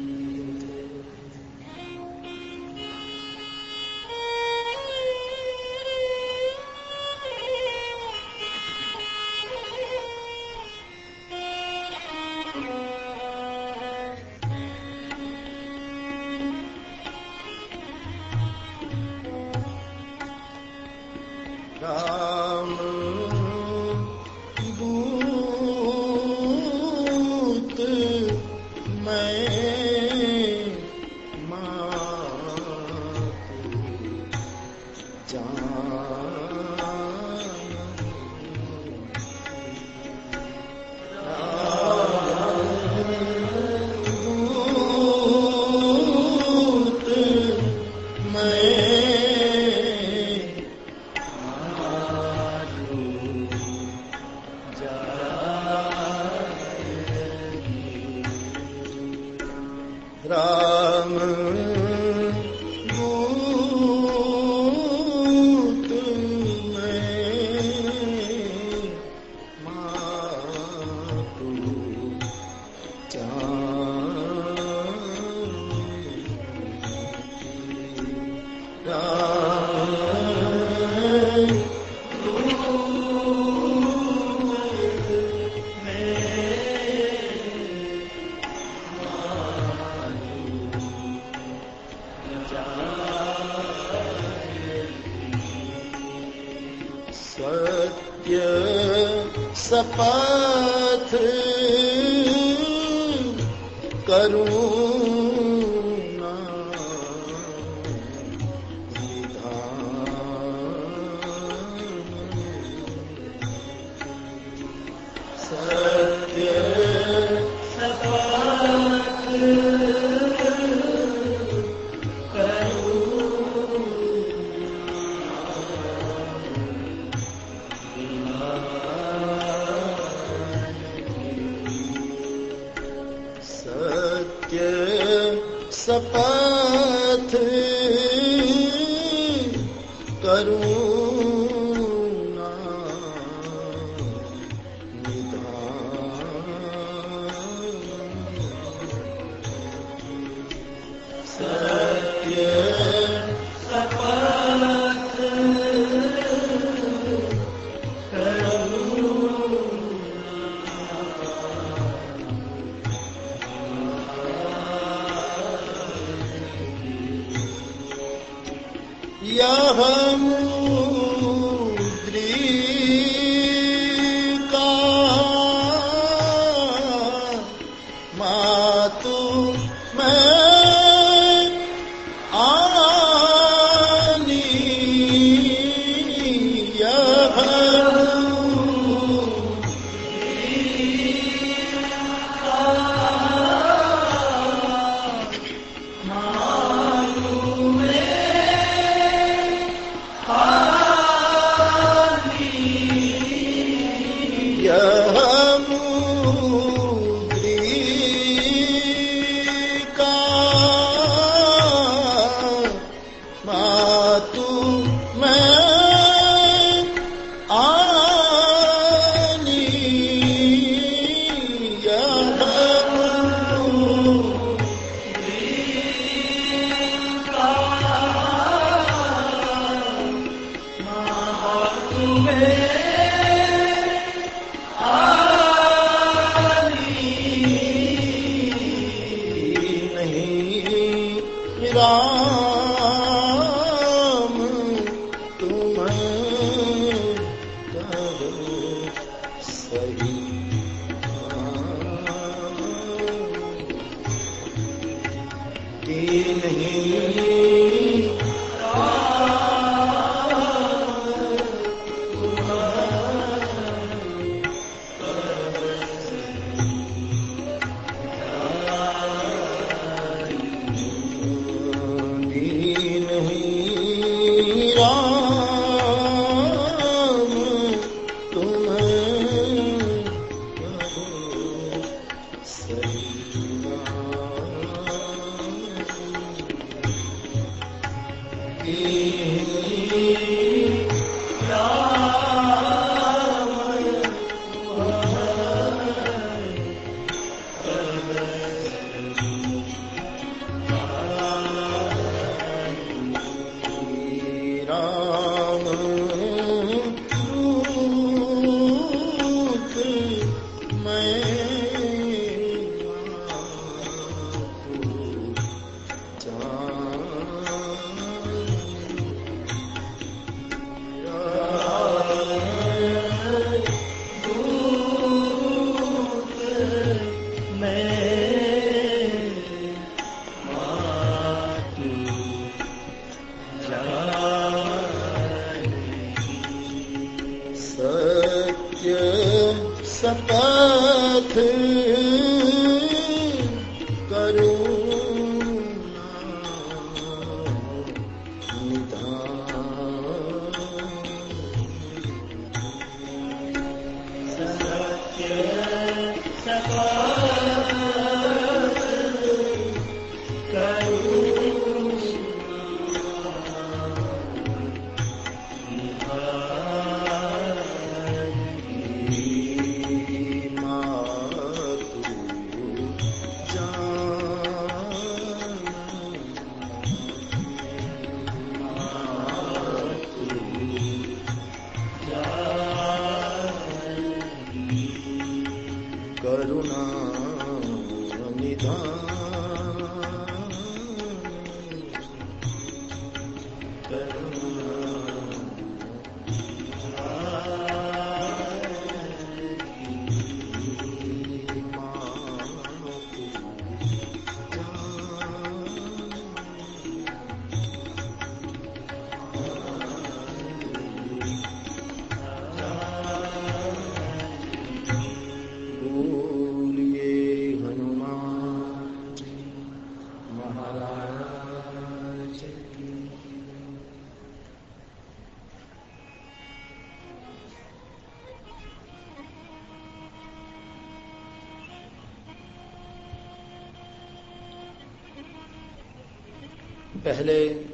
पहले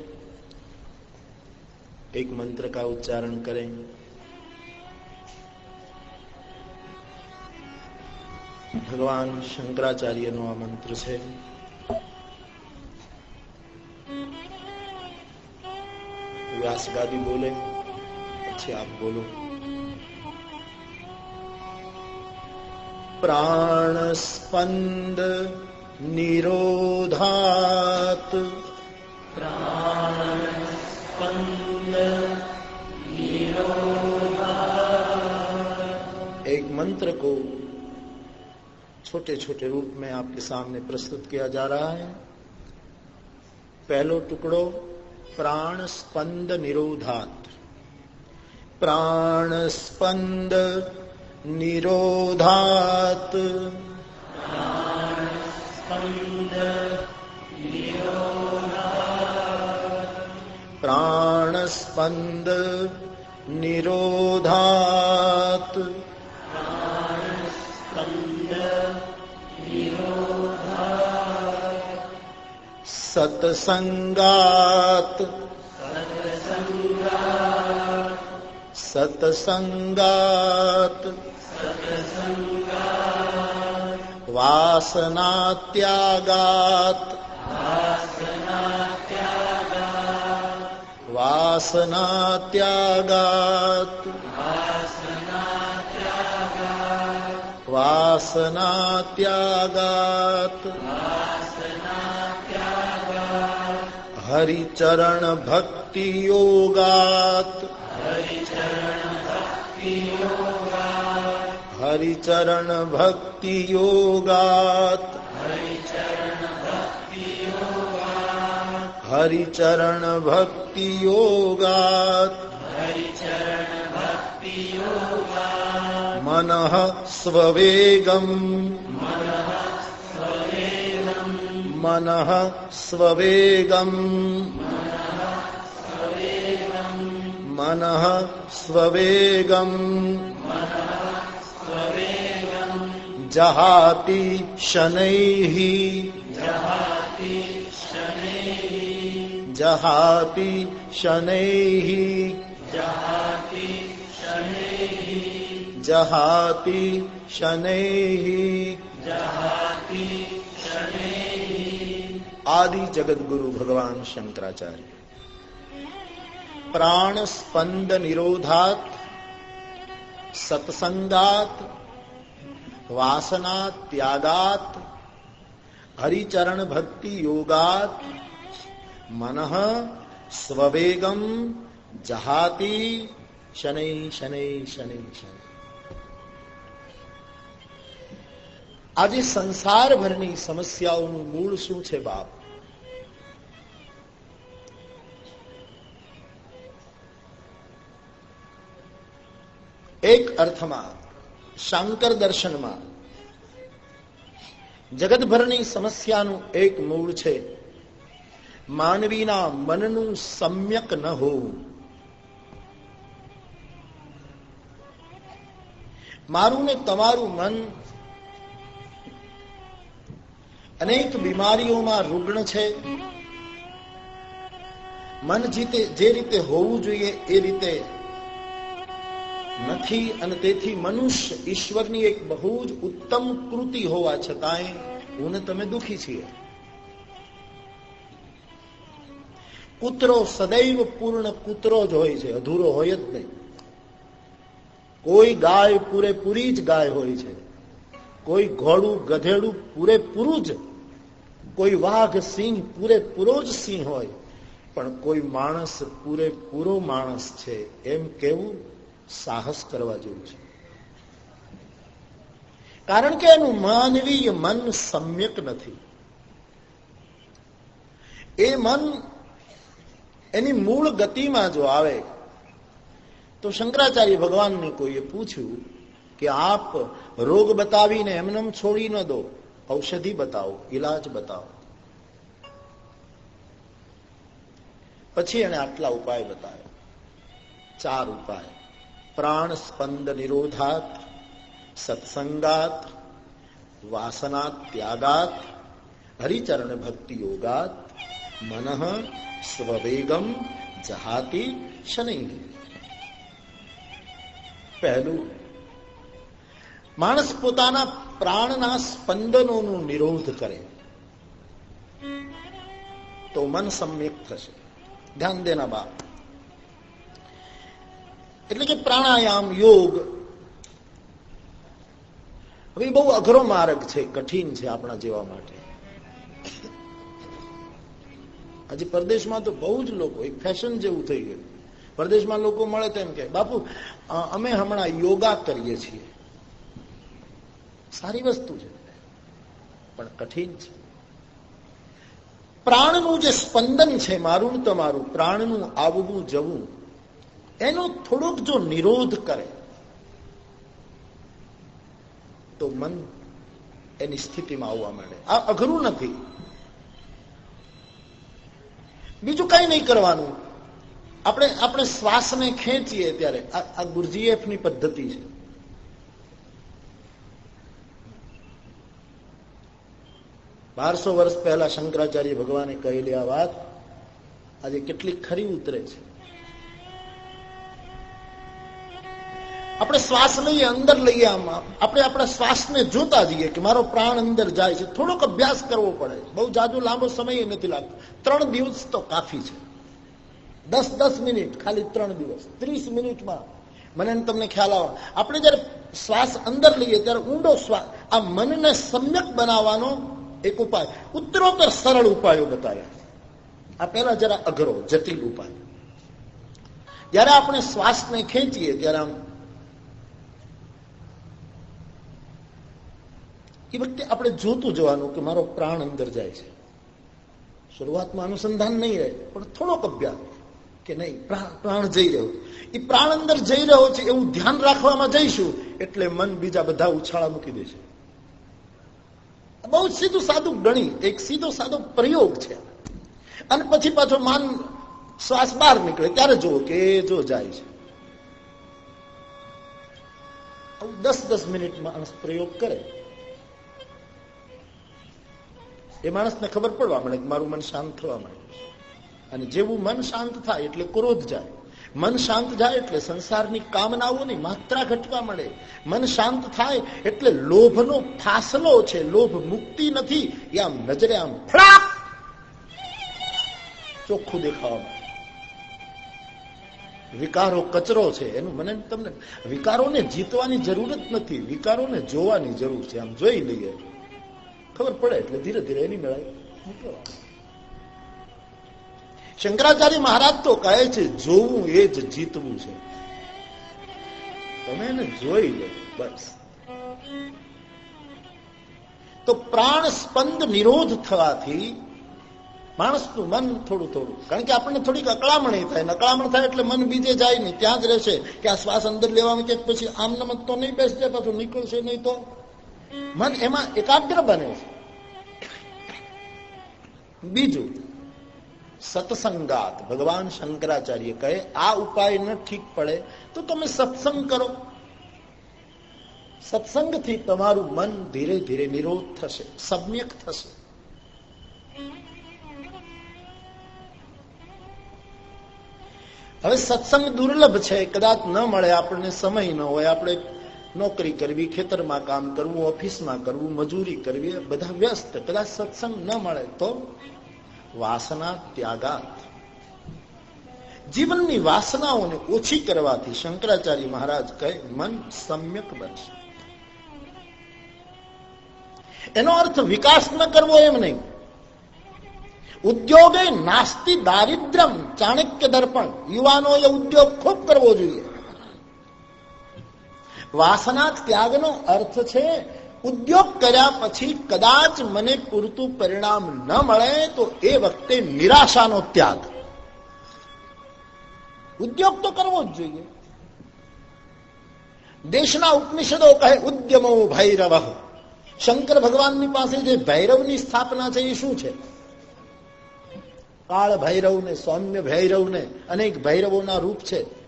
एक मंत्र का उच्चारण करें। भगवान शंकराचार्य नो आ मंत्र से। व्यासगादी बोले, अच्छे आप बोलो। प्राणस्पंद निरोधात मंत्र को छोटे छोटे रूप में आपके सामने प्रस्तुत किया जा रहा है। पहलो टुकड़ो, प्राण स्पंद निरोधात। प्राण स्पंद निरोधात। प्राण स्पंद प्राणस्पन्द निरोधात्। सत्सङ्गात् सत्सङ्गात् वासनात्यागात् वासनात्यागात् वासनात्यागात् हरिचरण भक्ति योगात् हरिचरण भक्ति योगात् हरिचरण भक्ति योगात् मनः स्ववेगम् मनः स्ववेगम् मनः स्ववेगम् जहाति शनैः जहाति शनैः जहाति शनैः आदि जगत गुरु भगवान शंकराचार्य प्राण स्पंद निरोधात सत्संगात वासना त्यागात हरिचरण भक्ति योगात मन स्ववेगम जहाती शनै शनै शनै शनै આજે સંસારભરની સમસ્યાઓનું મૂળ શું છે બાપ એક અર્થમાં, શાંકર દર્શનમાં, જગતભરની સમસ્યાનું એક મૂળ છે. માનવીના મનનું સમ્યક ન હોવું. મારું ને તમારું મન અનેક બીમારીઓમાં રૂગ્ણ છે. મન જીતે જે રીતે હોવું જોઈએ એ રીતે નથી અને તેથી મનુષ્ય ઈશ્વરની એક બહુ જ ઉત્તમ કૃતિ હોવા છતાંય હું તમે દુખી છીએ. કૂતરો સદૈવ પૂર્ણ કૂતરો જ હોય છે, અધૂરો હોય જ નહીં. કોઈ ગાય પૂરેપૂરી જ ગાય હોય છે, કોઈ ઘોડું ગધેડું પૂરેપૂરું જ, કોઈ વાઘ, સિંહ પૂરેપૂરો જ સિંહ હોય, પણ કોઈ માણસ પૂરેપૂરો માણસ છે, એમ કેવું? સાહસ કરવા જેવું છે. કારણ કે એનું માનવીય મન સમ્યક નથી. એ મન એની મૂળ ગતિમાં જો આવે, તો શંકરાચાર્ય ભગવાનને કોઈએ પૂછ્યું કે આપ રોગ બતાવીને એમને છોડી ન દો, ઔષધિ બતાવો, ઈલાજ બતાવો. પછી એને આટલા ઉપાય બતાવ્યા. ચાર ઉપાય. પ્રાણ સ્પંદ નિરોધાત સત્સંગાત વાસનાત ત્યાગાત હરિચરણ ભક્તિ યોગાત મન સ્વવેગમ જહાતી શનિ પહેલું માણસ પોતાના પ્રાણના સ્પંદનોનું નિરોધ કરે તો મન સમ્યક થશે ધ્યાન દેના બાપ એટલે કે પ્રાણાયામ, યોગ. હવે બહુ અઘરો માર્ગ છે, કઠિન છે આપણા જેવા માટે. આજે પરદેશમાં તો બહુ જ લોકો, એક ફેશન જેવું થઈ ગયું. પરદેશમાં લોકો મળે તેમ કે બાપુ અમે હમણાં યોગા કરીએ છીએ. સારી વસ્તુ છે, પણ કઠિન છે. પ્રાણનું જે સ્પંદન છે મારું તમારું, પ્રાણનું આવવું, જવું એનો થોડોક જો નિરોધ કરે, તો મન એની સ્થિતિમાં આવવા માંડે. આ અઘરું નથી. બીજું કઈ નહીં કરવાનું. આપણે આપણે શ્વાસને ખેંચીએ ત્યારે. આ ગુરજીએફની પદ્ધતિ છે. બારસો વર્ષ પહેલા શંકરાચાર્ય ભગવાને કહેલી આ વાત, આજે કેટલી ખરી ઉતરે છે. આપણે શ્વાસ લઈએ, અંદર લઈએ આમાં. આપણે આપણા શ્વાસને જોતા જઈએ કે મારો પ્રાણ અંદર જાય છે. થોડોક અભ્યાસ કરવો પડે. બહુ જાજુ લાંબો સમય નથી લાગતો. ત્રણ દિવસ તો કાફી છે. દસ દસ મિનિટ, ખાલી ત્રણ દિવસ. ત્રીસ મિનિટમાં. મને તમને ખ્યાલ આવે. આપણે જયારે શ્વાસ અંદર લઈએ ત્યારે ઊંડો શ્વાસ, આ મનને સમ્યક બનાવવાનો એક ઉપાય. ઉત્તરોત્તર સરળ ઉપાયો બતાવ્યા આ પહેલા જરા અઘરો, જટિલ ઉપાય. જયારે આપણે શ્વાસને ખેંચીએ, ત્યારે આમ એ વખતે આપણે જોતું જવાનું કે મારો પ્રાણ અંદર જાય છે. શરૂઆતમાં અનુસંધાન નહીં રહે, પણ થોડોક અભ્યાસ કે નહીં પ્રાણ જઈ રહ્યો. એ પ્રાણ અંદર જઈ રહ્યો છે એવું ધ્યાન રાખવામાં જઈશું, એટલે મન બીજા બધા ઉછાળા મૂકી દેશે. બહુ સીધું સાદું ગણી, એક સીધો સાદો પ્રયોગ છે. અને પછી પાછો માન શ્વાસ બહાર નીકળે, ત્યારે જુઓ કે જો જાય છે. દસ દસ મિનિટ માણસ પ્રયોગ કરે. એ માણસને ખબર પડવા મળે કે મારું મન શાંત થવા માંડે અને જેવું મન શાંત થાય એટલે ક્રોધ જાય. મન શાંત જાય એટલે સંસારની કામનાઓની માત્રા ઘટવા મળે. મન શાંત થાય એટલે લોભનો ફાસલો છે. લોભ મુક્તિ નથી. એ આમ નજરે આમ ફળાક ચોખ્ખું દેખાવા વિકારો કચરો છે. એનું મને તમને વિકારોને જીતવાની જરૂર જ નથી. વિકારોને જોવાની જરૂર છે. આમ જોઈ લઈએ. ખબર પડે એટલે ધીરે ધીરે એની મેળાય શંકરાચાર્ય મહારાજ તો કહે છે, જોવું એ જ જીતવું છે. તમે એને જોઈ લો, બસ. તો પ્રાણ સ્પંદ નિરોધ થવાથી માણસનું મન થોડું થોડું, કારણ કે આપણને થોડીક અકળામણી થાય અકળામણ થાય એટલે મન બીજે જાય નહીં, ત્યાં જ રહેશે કે આ શ્વાસ અંદર લેવામાં કે પછી આમ નમત તો નહીં બેસશે પાછું નીકળશે નહીં તો. મન એમાં એકાગ્ર બને છે. બીજું, સત્સંગાત. ભગવાન શંકરાચાર્ય કહે, આ ઉપાય ન ઠીક પડે તો તમે સત્સંગ કરો. સત્સંગથી તમારું મન ધીરે ધીરે નિરોધ થશે, સમ્યક થશે. હવે સત્સંગ દુર્લભ છે, કદાચ ન મળે, આપણને સમય ન હોય, આપણે નોકરી કરવી, ખેતરમાં કામ કરવું, ઓફિસમાં કરવું, મજૂરી કરવી બધા વ્યસ્ત. કદાચ સત્સંગ ન મળે તો વાસના ત્યાગાત. જીવનની વાસનાઓને ઓછી કરવાથી શંકરાચાર્ય મહારાજ કહે, મન સમ્યક બનશે. એનો અર્થ વિકાસ ન કરવો એમ નહીં. ઉદ્યોગે નાસ્તી દારિદ્ર્યમ ચાણક્ય દર્પણ. યુવાનોએ ઉદ્યોગ ખૂબ કરવો જોઈએ. વાસના ત્યાગનો અર્થ છે, ઉદ્યોગ કર્યા પછી કદાચ મને પૂરતું પરિણામ ન મળે તો એ વખતે નિરાશાનો ત્યાગ. ઉદ્યોગ તો કરવો જ જોઈએ. દેશના ઉપનિષદો કહે, ઉદ્યમો ભૈરવ. શંકર ભગવાનની પાસે જે ભૈરવની સ્થાપના છે એ શું છે? કાળ ભૈરવ ને સૌમ્ય ભૈરવ ને અનેક ભૈરવોના રૂપ છે.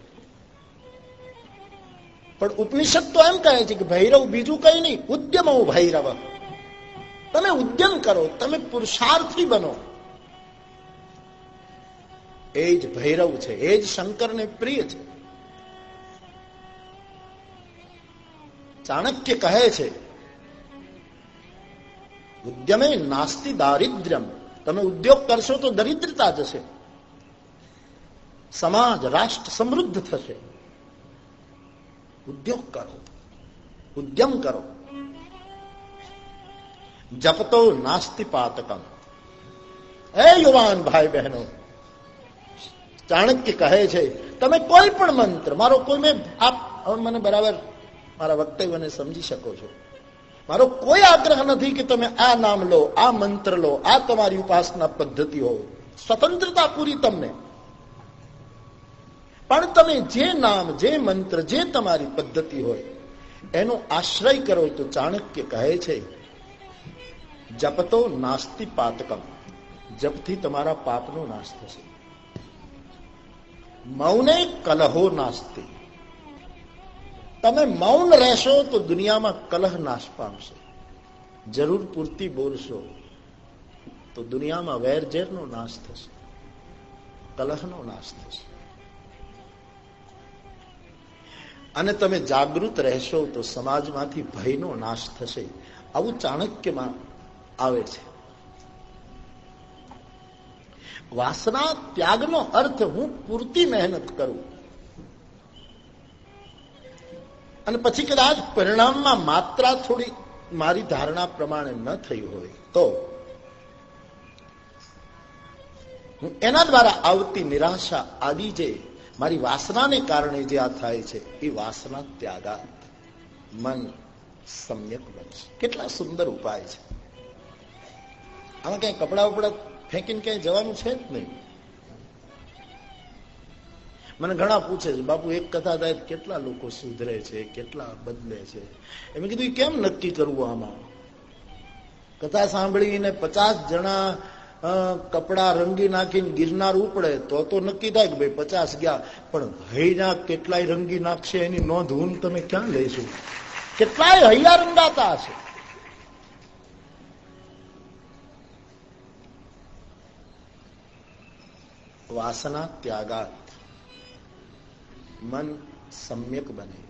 પણ ઉપનિષદ તો એમ કહે છે કે ભૈરવ બીજું કઈ નહીં, ઉદ્યમ ભૈરવ. તમે ઉદ્યમ કરો, તમે પુરુષાર્થી બનો. એ જ ભૈરવ છે, એ જ શંકરને પ્રિય છે. ચાણક્ય કહે છે, ઉદ્યમે નાસ્તિ દારિદ્ર્યમ. તમે ઉદ્યોગ કરશો તો દરિદ્રતા જશે. સમાજ, રાષ્ટ્ર સમૃદ્ધ થશે. ઉદ્યોગ કરો, ઉદ્યમ કરો. જપતો નાસ્તિ પાતકમ હે યુવાન ભાઈ બહેનો, ચાણક્ય કહે છે, તમે કોઈ પણ મંત્ર, મારો કોઈ મેં, આપ મને બરાબર મારા વક્તવ્યને સમજી શકો છો. મારો કોઈ આગ્રહ નથી કે તમે આ નામ લો, આ મંત્ર લો, આ તમારી ઉપાસના પદ્ધતિ હો સ્વતંત્રતા પૂરી તમને. પણ તમે જે નામ, જે મંત્ર, જે તમારી પદ્ધતિ હોય, એનો આશ્રય કરો તો ચાણક્ય કહે છે, જપતો નાસ્તિ પાતકમ. જપથી તમારા પાપનો નાશ થશે. મૌને કલહો નાસ્તિ. તમે મૌન રહેશો તો દુનિયામાં કલહ નાશ પામશે. જરૂર પૂરતી બોલશો તો દુનિયામાં વેરઝેરનો નાશ થશે. કલહનો નાશ થશે. અને તમે જાગૃત રહેશો તો સમાજમાંથી ભયનો નાશ થશે. આવું ચાણક્યમાં આવે છે. વાસના ત્યાગનો અર્થ હું પૂરતી મહેનત કરું. અને પછી કદાચ પરિણામમાં માત્રા થોડી મારી ધારણા પ્રમાણે ન થઈ હોય તો એના દ્વારા આવતી નિરાશા આદિ જે મારી વાસનાને કારણે જે આ થાય છે, એ વાસના ત્યાગા મન સમ્યક બનશે. કેટલા સુંદર ઉપાય છે. આમાં ક્યાંય કપડા ઉપડા ફેંકીને ક્યાંય જવાનું છે જ નહીં. મને ઘણા પૂછે છે, બાપુ, એક કથા થાય, કેટલા લોકો સુધરે છે, કેટલા બદલે છે? એમ કીધું કેમ નક્કી કરવું આમાં? કથા સાંભળીને પચાસ જણા કપડા રંગી નાખીને ગિરનાર ઉપડે તો તો નક્કી થાય કે ભાઈ પચાસ ગયા. પણ હૈયા કેટલાય રંગી નાખશે એની નોંધ હું તમે ક્યાં લઈશું? કેટલાય હૈયા રંગાતા હશે. વાસના ત્યાગાત મન સમ્યક બને.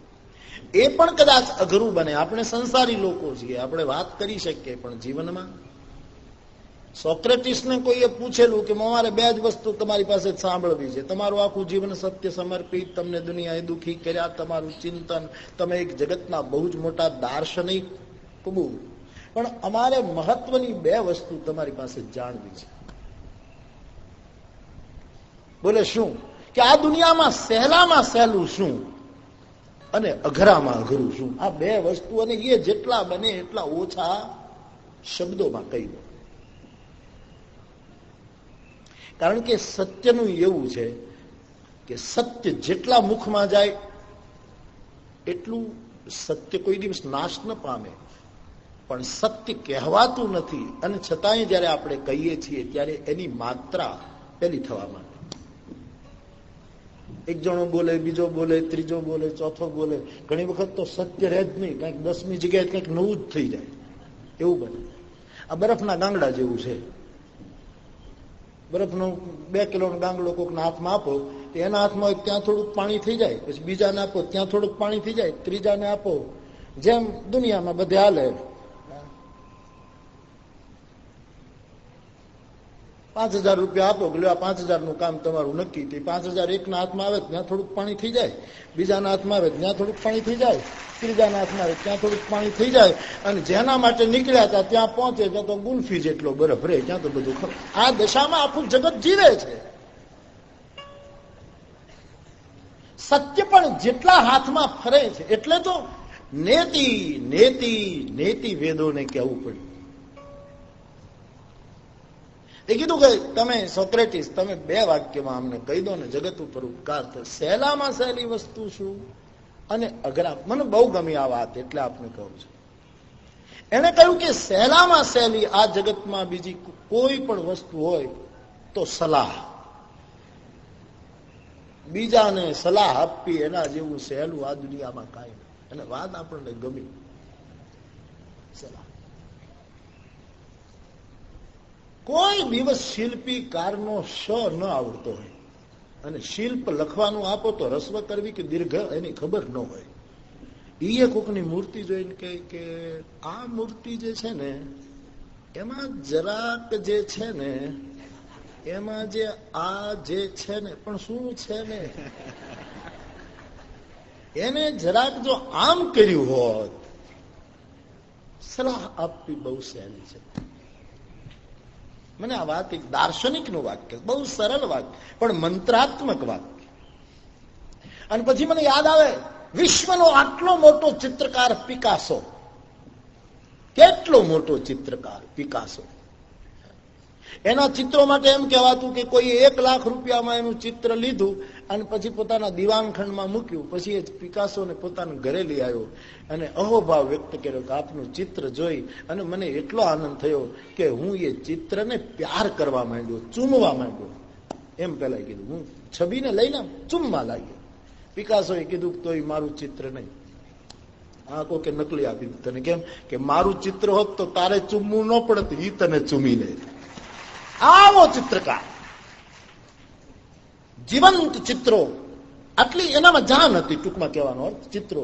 એ પણ કદાચ અઘરું બને. આપણે સંસારી લોકો છીએ. આપણે વાત કરી શકીએ, પણ જીવનમાં સોક્રેટિસને કોઈએ પૂછેલું કે મારે બે જ વસ્તુ તમારી પાસે સાંભળવી છે. તમારું આખું જીવન સત્ય સમર્પિત, તમને દુનિયાએ દુખી કર્યા, તમારું ચિંતન, તમે એક જગતના બહુ જ મોટા દાર્શનિક કબૂલ. પણ અમારે મહત્વની બે વસ્તુ તમારી પાસે જાણવી છે. બોલે શું? કે આ દુનિયામાં સહેલામાં સહેલું શું? અને અઘરામાં અઘરું શું? આ બે વસ્તુ અને એ જેટલા બને એટલા ઓછા શબ્દોમાં કહી દો કારણ કે સત્યનું એવું છે કે સત્ય જેટલા મુખમાં જાય, એટલું સત્ય કોઈ દિવસ નાશ ન પામે. પણ સત્ય કહેવાતું નથી અને છતાંય જ્યારે આપણે કહીએ છીએ ત્યારે એની માત્રા પેલી થવા માંડે. એક જણો બોલે, બીજો બોલે, ત્રીજો બોલે, ચોથો બોલે. ઘણી વખત તો સત્ય રહે જ નહીં. કંઈક દસમી જગ્યાએ કંઈક નવું જ થઈ જાય. એવું બને. આ બરફના ગાંગડા જેવું છે. બરફનો બે કિલોનો ગાંગડો કોકના હાથમાં આપો, તો એના હાથમાં ત્યાં થોડુંક પાણી થઈ જાય, પછી બીજાને આપો, ત્યાં થોડુંક પાણી થઈ જાય, ત્રીજાને આપો. જેમ દુનિયામાં બધે હાલે. પાંચ હજાર રૂપિયા આપો, કે આ પાંચ હજારનું કામ તમારું નક્કી તે પાંચ હજાર એકના હાથમાં આવે ત્યાં થોડુંક પાણી થઈ જાય. બીજાના હાથમાં આવે ત્યાં થોડુંક પાણી થઈ જાય. ત્રીજાના હાથમાં આવે ત્યાં થોડુંક પાણી થઈ જાય. અને જેના માટે નીકળ્યા હતા ત્યાં પહોંચે ત્યાં તો ગુલ્ફી જેટલો બરફ રહે, ત્યાં તો બધું આ દશામાં આખું જગત જીવે છે. સત્ય પણ જેટલા હાથમાં ફરે છે, એટલે તો નેતિ નેતિ નેતિ વેદોને કહેવું પડ્યું એ કીધું કે તમે સોક્રેટિસ, તમે બે વાક્યમાં અમને કહી દો ને, જગત ઉપર ઉપકાર સહેલામાં સહેલી વસ્તુ શું? અને અઘરા મને બહુ ગમી આ વાત, એટલે આપને કહું છું. એને કહ્યું કે સહેલામાં સહેલી આ જગતમાં બીજી કોઈ પણ વસ્તુ હોય તો સલાહ. બીજાને સલાહ આપવી, એના જેવું સહેલું આ દુનિયામાં કાંઈ અને વાત આપણને ગમી. સલાહ. કોઈ દિવસ શિલ્પીકારનો શ ન આવડતો હોય. અને શિલ્પ લખવાનું આપો તો રસ્વ કરવી કે દીર્ઘ એની ખબર ન હોય. એ કોકની મૂર્તિ જોઈને કહે કે આ મૂર્તિ જે છે ને, એમાં જરાક જે છે ને, એમાં જે આ જે છે ને, પણ શું છે ને? એને જરાક જો આમ કર્યું હોત, સલાહ આપવી બહુ સહેલી છે. મને આ વાત એક દાર્શનિકનું વાક્ય, બહુ સરળ વાક્ય, પણ મંત્રાત્મક વાક્ય. અને પછી મને યાદ આવે, વિશ્વનો આટલો મોટો ચિત્રકાર પિકાસો. કેટલો મોટો ચિત્રકાર પિકાસો. એના ચિત્રો માટે એમ કહેવાતું કે કોઈ એક લાખ રૂપિયામાં એનું ચિત્ર લીધું અને પછી પોતાના દિવાનખંડમાં મૂક્યું. પછી એ પિકાસોને પોતાના ઘરે લઈ આવ્યો અને અહોભાવ વ્યક્ત કર્યો કે આપનું ચિત્ર જોઈ અને મને એટલો આનંદ થયો કે હું એ ચિત્રને પ્યાર કરવા માંડ્યો, ચૂમવા માંડ્યો. એમ પેલા કીધું. હું છબીને લઈને ચૂમવા લાગ્યો. પિકાસોએ કીધું તો એ મારું ચિત્ર નહીં. આ કે નકલી આપી તને કેમ? કે મારું ચિત્ર હોત તો તારે ચૂમવું ન પડત, ઈ તને ચૂમી લે. આવો ચિત્રકાર. જીવંત ચિત્રો. આટલી એનામાં જાન હતી, ટૂંકમાં કહેવાનો અર્થ, ચિત્રો.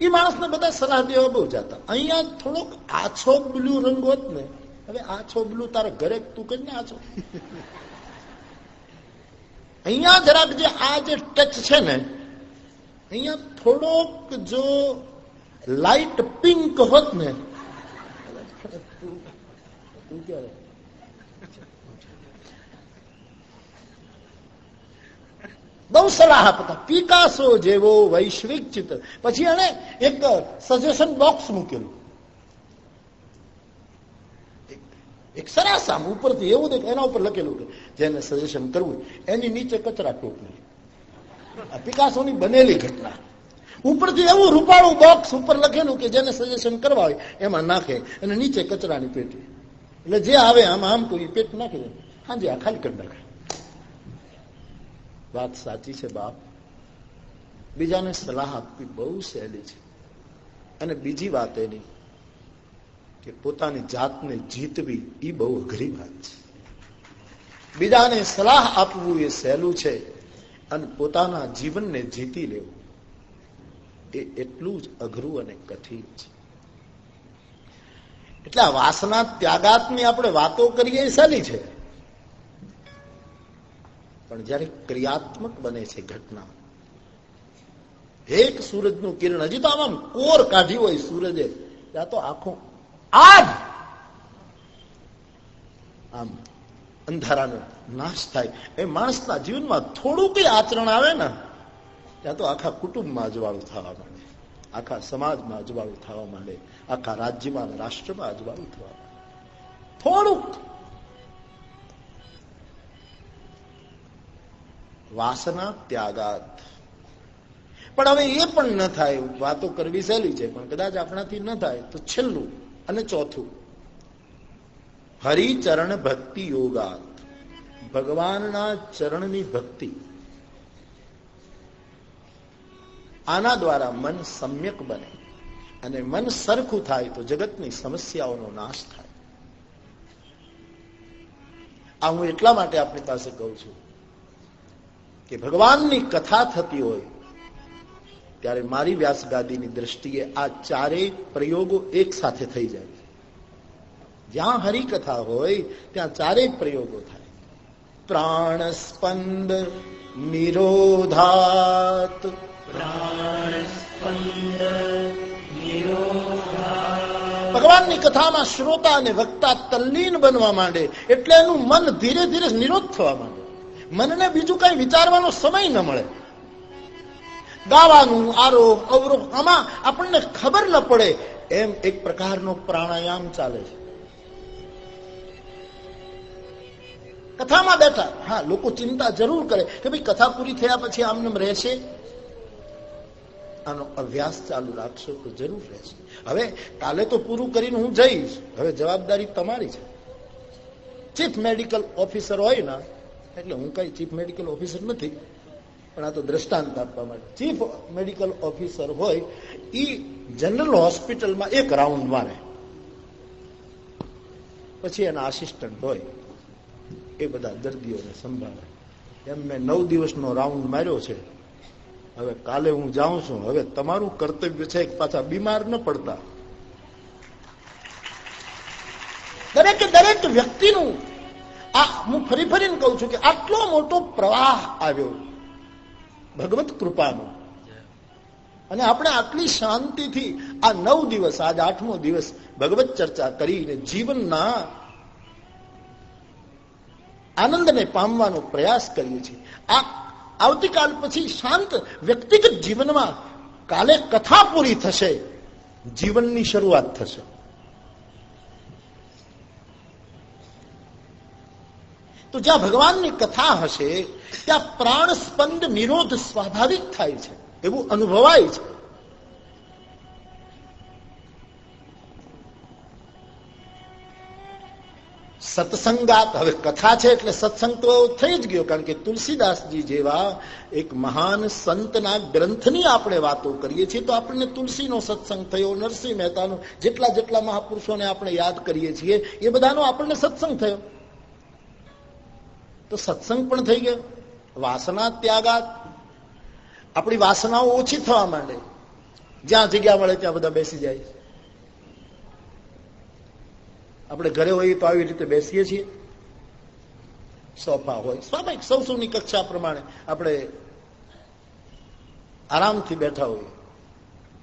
એ માણસને બધા સલાહ દેવા બહુ જતા. અહીંયા થોડોક આછો બ્લુ રંગ હોત ને, હવે આછો બ્લુ તારા ઘરે તું કઈ ને આછો. અહીંયા જરાક જે આ જે ટચ છે ને, અહીંયા થોડોક જો લાઈટ પિંક હોત ને બહુ સલાહ આપતા પિકાસો જેવો વૈશ્વિક ચિત્ર પછી એને એક સજેશન બોક્સ મૂકેલું. એક સરસ ઉપરથી એવું દેખ, એના ઉપર લખેલું કે જેને સજેશન કરવું એની નીચે કચરા ટોપલી આ પિકાસોની બનેલી ઘટના. ઉપરથી એવું રૂપાળું બોક્સ ઉપર લખેલું કે જેને સજેશન કરવા હોય, એમાં નાખે અને નીચે કચરાની પેટી. એટલે જે આવે આમ આમ કોઈ પેટ નાખી દે. હાજી આ ખાલી કરી નાખે. વાત સાચી છે બાપ. બીજાને સલાહ આપવી બહુ સહેલી છે. અને બીજી વાત એની કે પોતાની જાતને જીતવી એ બહુ અઘરી વાત છે. બીજાને સલાહ આપવું એ સહેલું છે અને પોતાના જીવનને જીતી લેવું એ એટલું જ અઘરું અને કઠિન છે. એટલે વાસના ત્યાગાતની આપણે વાતો કરીએ સહેલી છે. પણ જયારે ક્રિયાત્મક બને છે ઘટના, એક સૂરજનું કિરણ હજી તો આમાં કોર કાઢી હોય સૂરજે, ત્યાં તો આખો આજ આમ અંધારાનો નાશ થાય. એ માણસના જીવનમાં થોડું કઈ આચરણ આવે ને, ત્યાં તો આખા કુટુંબમાં અજવાળું થવા માંડે. આખા સમાજમાં અજવાળું થવા માંડે. આખા રાજ્યમાં રાષ્ટ્રમાં અજવાળું થવા માંડે. થોડુંક વાસના ત્યાગાત પણ હવે એ પણ ન થાય, વાતો કરવી સહેલી છે, પણ કદાચ આપણાથી ન થાય તો છેલ્લું અને ચોથું. હરિચરણ ભક્તિ યોગાત ભગવાનના ચરણની ભક્તિ. આના દ્વારા મન સમ્યક બને અને મન સરખું થાય તો જગતની સમસ્યાઓનો નાશ થાય. આ હું એટલા માટે આપણી પાસે કહું છું. કે ભગવાનની કથા થતી હોય, ત્યારે મારી વ્યાસગાદીની દ્રષ્ટિએ આ ચારેય પ્રયોગો એક સાથે થઈ જાય જ્યાં હરિકથા હોય, ત્યાં ચારેય પ્રયોગો થાય. પ્રાણસ્પંદ નિરોધાત. ભગવાનની કથામાં શ્રોતા અને વક્તા તલ્લીન બનવા માંડે, એટલે એનું મન ધીરે ધીરે નિરોધ થવા માંડે. મનને બીજું કઈ વિચારવાનો સમય ન મળે. ગાવાનું, આરોપ, અવરોપ, આમાં આપણને ખબર ન પડે. એમ એક પ્રકારનો પ્રાણાયામ ચાલે છે. કથામાં બેઠા, હા, લોકો ચિંતા જરૂર કરે કે ભાઈ કથા પૂરી થયા પછી આમને રહેશે? આનો અભ્યાસ ચાલુ રાખશો તો જરૂર રહેશે. હવે કાલે તો પૂરું કરીને હું જઈશ. હવે જવાબદારી તમારી છે. ચીફ મેડિકલ ઓફિસર હોય ને એટલે હું કઈ ચીફ મેડિકલ ઓફિસર નથી, પણ આ તો દ્રષ્ટાંત આપવા માટે. ચીફ મેડિકલ ઓફિસર હોય એ જનરલ હોસ્પિટલમાં એક રાઉન્ડ મારે પછી એના આસિસ્ટન્ટ હોય, એ બધા દર્દીઓને સંભાળે. એમ મેં નવ દિવસનો રાઉન્ડ માર્યો છે. હવે કાલે હું જાઉં છું. હવે તમારું કર્તવ્ય છે પાછા બીમાર ન પડતા. દરેક દરેક વ્યક્તિનું આ હું ફરી ફરીને કહું છું કે આટલો મોટો પ્રવાહ આવ્યો ભગવત કૃપાનો. અને આપણે આટલી શાંતિથી આ નવ દિવસ, આજ આઠમો દિવસ ભગવત ચર્ચા કરીને જીવનના આનંદને પામવાનો પ્રયાસ કરીએ છીએ. આ આવતીકાલ પછી શાંત વ્યક્તિગત જીવનમાં કાલે કથા પૂરી થશે. જીવનની શરૂઆત થશે. તો જ્યાં ભગવાનની કથા હશે, ત્યાં પ્રાણ સ્પંદ નિરોધ સ્વાભાવિક થાય છે, એવું અનુભવાય છે. સત્સંગાત, હવે કથા છે એટલે સત્સંગ તો થઈ જ ગયો, કારણ કે તુલસીદાસજી જેવા એક મહાન સંતના ગ્રંથની આપણે વાતો કરીએ છીએ, તો આપણને તુલસીનો સત્સંગ થયો, નરસિંહ મહેતાનો, જેટલા જેટલા મહાપુરુષોને આપણે યાદ કરીએ છીએ, એ બધાનો આપણને સત્સંગ થયો. તો સત્સંગ પણ થઈ ગયો. વાસના ત્યાગાત. આપણી વાસનાઓ ઓછી થવા માંડે. જ્યાં જગ્યા મળે ત્યાં બધા બેસી જાય આપણે ઘરે હોઈએ તો આવી રીતે બેસીએ છીએ. સોફા હોય. સ્વાભાવિક સૌ સૌની કક્ષા પ્રમાણે આપણે આરામથી બેઠા હોઈએ.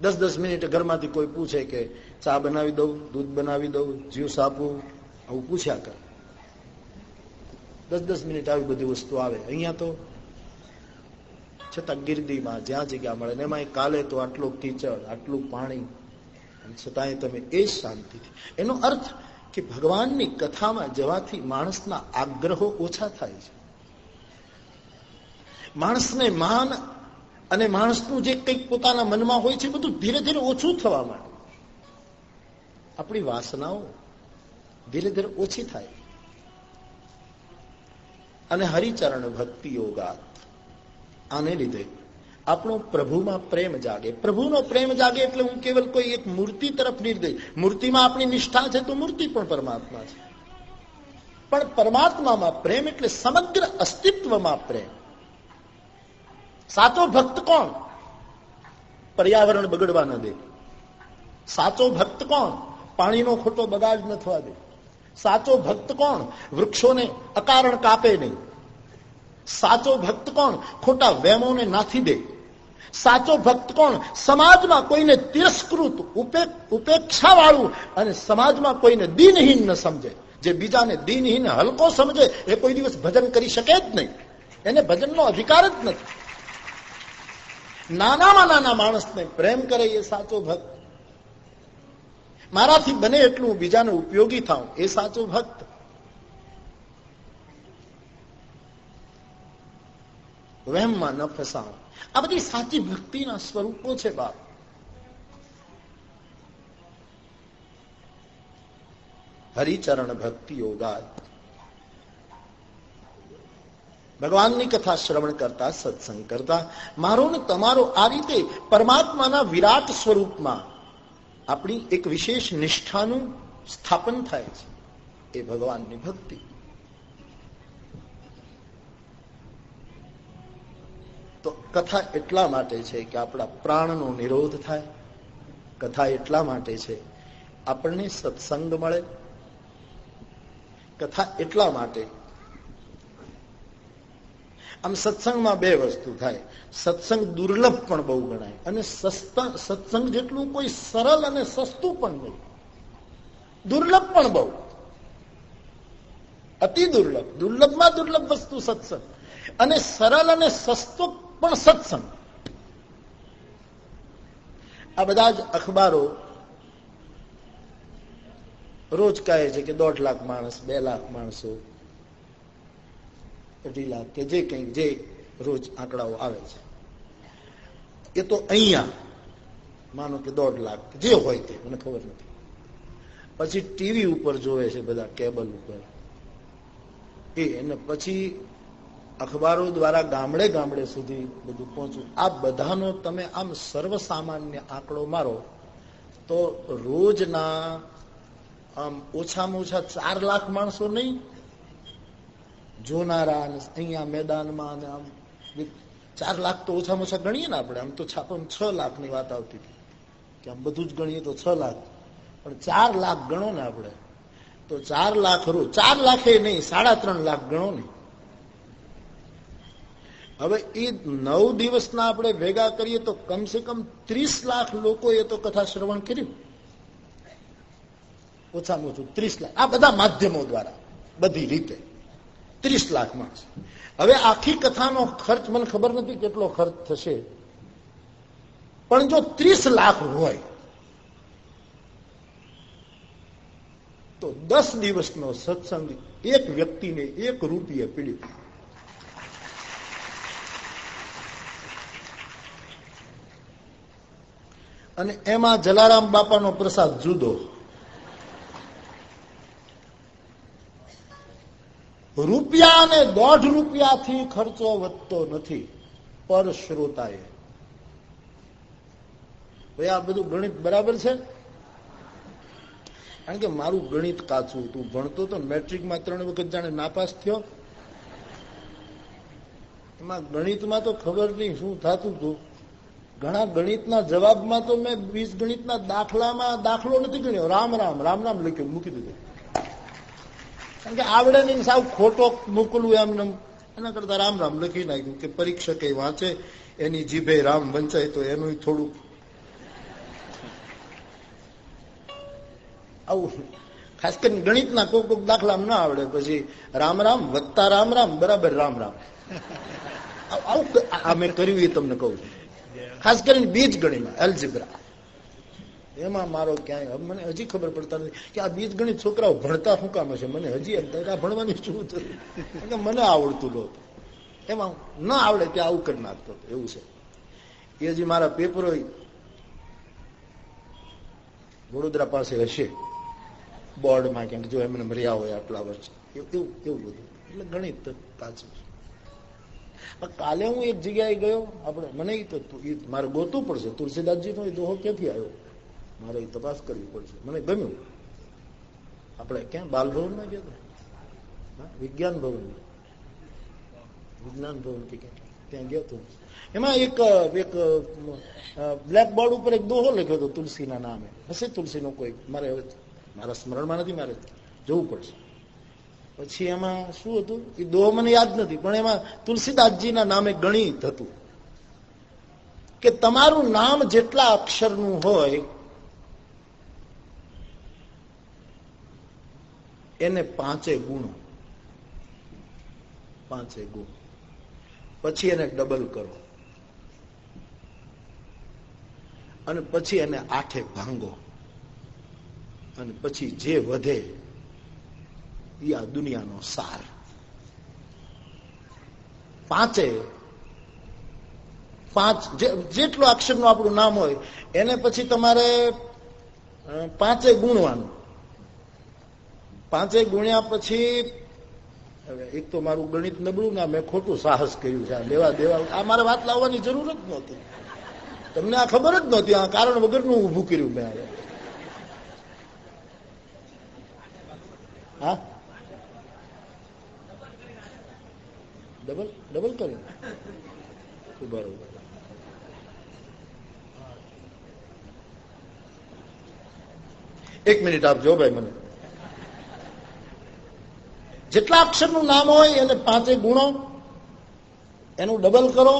દસ દસ મિનિટ ઘરમાંથી કોઈ પૂછે કે ચા બનાવી દઉં, દૂધ બનાવી દઉં જ્યુસ આપું આવું પૂછ્યા કર. દસ દસ મિનિટ આવી બધી વસ્તુ આવે. અહીંયા તો છતાં ગીરદીમાં જ્યાં જગ્યા મળે ને એમાં કાલે તો આટલું કીચડ, આટલું પાણી. છતાંય તમે એ શાંતિથી. એનો અર્થ કે ભગવાનની કથામાં જવાથી માણસના આગ્રહો ઓછા થાય છે. માણસને માન અને માણસનું જે કંઈક પોતાના મનમાં હોય છે, બધું ધીરે ધીરે ઓછું થવા માંડે. આપણી વાસનાઓ ધીરે ધીરે ઓછી થાય. અને હરિચરણ ભક્તિ યોગાત. આને લીધે આપણો પ્રભુમાં પ્રેમ જાગે. પ્રભુનો પ્રેમ જાગે એટલે હું કેવલ કોઈ એક મૂર્તિ તરફ નિર્દેશ. મૂર્તિમાં આપણી નિષ્ઠા છે તો મૂર્તિ પણ પરમાત્મા છે. પણ પરમાત્મામાં પ્રેમ એટલે સમગ્ર અસ્તિત્વમાં પ્રેમ. સાચો ભક્ત કોણ? પર્યાવરણ બગડવા ન દે. સાચો ભક્ત કોણ? પાણીનો ખોટો બગાડ ન થવા દે. સાચો ભક્ત કોણ? વૃક્ષોને અકારણ કાપે નહીં. સાચો ભક્ત કોણ? ખોટા વેમોને નાથી દે. સાચો ભક્ત કોણ? સમાજમાં કોઈને તિરસ્કૃત ઉપેક્ષા વાળું અને સમાજમાં કોઈને દિનહીન ન સમજે. જે બીજાને દિનહીન હલકો સમજે, એ કોઈ દિવસ ભજન કરી શકે જ નહીં. એને ભજનનો અધિકાર જ નથી. નાનામાં નાના માણસને પ્રેમ કરે એ સાચો ભક્ત. મારાથી બને એટલું બીજાને ઉપયોગી થાવ એ સાચો ભક્ત. વહેમમાં ન ફસાવ. આ બધી સાચી ભક્તિના સ્વરૂપો છે બાપ. હરિચરણ ભક્તિ યોગા ભગવાનની કથા શ્રવણ કરતા, સત્સંગ કરતા મારો ને તમારો આ રીતે પરમાત્માના વિરાટ સ્વરૂપમાં આપણી એક વિશેષ નિષ્ઠાનું સ્થાપન થાય છે, એ ભગવાનની ભક્તિ. તો કથા એટલા માટે છે કે આપણા પ્રાણનો નિરોધ થાય. કથા એટલા માટે છે, આપણને સત્સંગ મળે. કથા એટલા માટે આમ સત્સંગમાં બે વસ્તુ થાય. સત્સંગ દુર્લભ પણ બહુ ગણાય. અને સત્સંગ જેટલું કોઈ સરળ અને સસ્તું પણ નહીં. દુર્લભ પણ બહુ. અતિ દુર્લભ. દુર્લભમાં દુર્લભ વસ્તુ સત્સંગ. અને સરળ અને સસ્તો પણ સત્સંગ. આ બધા જ અખબારો રોજ કહે છે કે દોઢ લાખ માણસ, બે લાખ માણસો અઢી લાખ કે જે કંઈક જે રોજ આંકડાઓ આવે છે. એ તો અહીંયા માનો કે દોઢ લાખ જે હોય તે, મને ખબર નથી. પછી ટીવી ઉપર જોવે છે બધા, કેબલ ઉપર. એ, અને પછી અખબારો દ્વારા ગામડે ગામડે સુધી બધું પહોંચવું આ બધાનો તમે આમ સર્વસામાન્ય આંકડો મારો, તો રોજના આમ ઓછામાં ઓછા ચાર લાખ માણસો નહીં જોનારા અને અહીંયા મેદાનમાં અને આમ ચાર લાખ તો ઓછામાં ઓછા ગણીએ ને આપણે. આમ તો છાપામાં છ લાખની વાત આવતી હતી. કે આમ બધું જ ગણીએ તો છ લાખ. પણ ચાર લાખ ગણો ને આપણે. તો ચાર લાખ રૂ ચાર લાખે નહીં, સાડા ત્રણ લાખ ગણો ને. હવે એ નવ દિવસના આપણે ભેગા કરીએ તો કમસે કમ ત્રીસ લાખ લોકોએ તો કથા શ્રવણ કર્યું ઓછામાં ઓછું ત્રીસ લાખ. આ બધા માધ્યમો દ્વારા, બધી રીતે. ત્રીસ લાખ માણસ હવે આખી કથાનો ખર્ચ, મને ખબર નથી કેટલો ખર્ચ થશે, પણ જો ત્રીસ લાખ હોય, તો દસ દિવસનો સત્સંગ એક વ્યક્તિને એક રૂપિયે પીડ્યું. અને એમાં જલારામ બાપાનો પ્રસાદ જુદો. રૂપિયા અને દોઢ રૂપિયાથી ખર્ચો વધતો નથી. પર શ્રોતાએ. ભાઈ આ બધું ગણિત બરાબર છે? કારણ કે મારું ગણિત કાચું તું ભણતો તો મેટ્રિકમાં ત્રણ વખત જાણે નાપાસ થયો. એમાં ગણિતમાં તો ખબર નહીં શું થતું હતું. ઘણા ગણિતના જવાબમાં તો મેં બીજ ગણિતના દાખલામાં દાખલો નથી ગણ્યો. રામ રામ રામ રામ લખ્યું, મૂકી દીધું. કારણ કે આવડે નહીં, સાવ ખોટો મોકલું એમને એના કરતા રામ રામ લખી નાખ્યું કે પરીક્ષકે વાંચે, એની જીભે રામ વંચાય તો એનું થોડું આવું, ખાસ કરીને ગણિતના કોક કોક દાખલા ના આવડે, પછી રામ રામ વત્તા રામ રામ બરાબર રામ રામ. આવું આ કર્યું એ તમને કહું ખાસ કરીને બીજ ગણિત એલ્જિબ્રા. એમાં મારો ક્યાંય મને હજી ખબર પડતા નથી કે આ બીજ ગણિત છોકરાઓ ભણતા શું કામ છે મને હજી આ ભણવાની શું થયું મને આવડતું નહોતું. એમાં ન આવડે ત્યાં આવું કરી નાખતો. એવું છે. એ હજી મારા પેપરો વડોદરા પાસે હશે. બોર્ડમાં ક્યાંક જો એમને મર્યા હોય આટલા વર્ષ. એવું એવું બધું. એટલે ગણિત પાછું કાલે હું એક જગ્યાએ ગયો. આપણે મને તો મારે ગોતવું પડશે. તુલસીદાસજી નો દોહો ક્યાંથી આવ્યો? મારે તપાસ કરવી પડશે. મને ગમ્યું. આપણે ક્યાં? બાલભવનમાં ગયા વિજ્ઞાન ભવન વિજ્ઞાન ભવન કે ત્યાં ગયો હતો એમાં એક એક બ્લેક બોર્ડ ઉપર એક દોહો લખ્યો હતો તુલસીના નામે. હશે તુલસીનો કોઈ? મારે હવે મારા સ્મરણમાં નથી મારે જવું પડશે. પછી એમાં શું હતું? એ દોહો મને યાદ નથી, પણ એમાં તુલસીદાસજીના નામે ગણિત હતું કે તમારું નામ જેટલા અક્ષરનું હોય એને પાંચે ગુણો. પાંચે ગુણ. પછી એને ડબલ કરો. અને પછી એને આઠે ભાંગો. અને પછી જે વધે એ આ દુનિયાનો સાર. પાંચે, પાંચ જેટલું અક્ષરનું આપણું નામ હોય, એને પછી તમારે પાંચે ગુણવાનું. પાંચે ગુણ્યા પછી એક તો મારું ગણિત નબળું ના મેં ખોટું સાહસ કર્યું છે. લેવા દેવા આ મારે વાત લાવવાની જરૂર જ નહોતી. તમને આ ખબર જ નહોતી, આ કારણ વગરનું ઊભું કર્યું મેં હા? ડબલ ડબલ કર્યું? બરોબર એક મિનિટ આપજો ભાઈ મને. જેટલા અક્ષરનું નામ હોય એને પાંચે ગુણો, એનું ડબલ કરો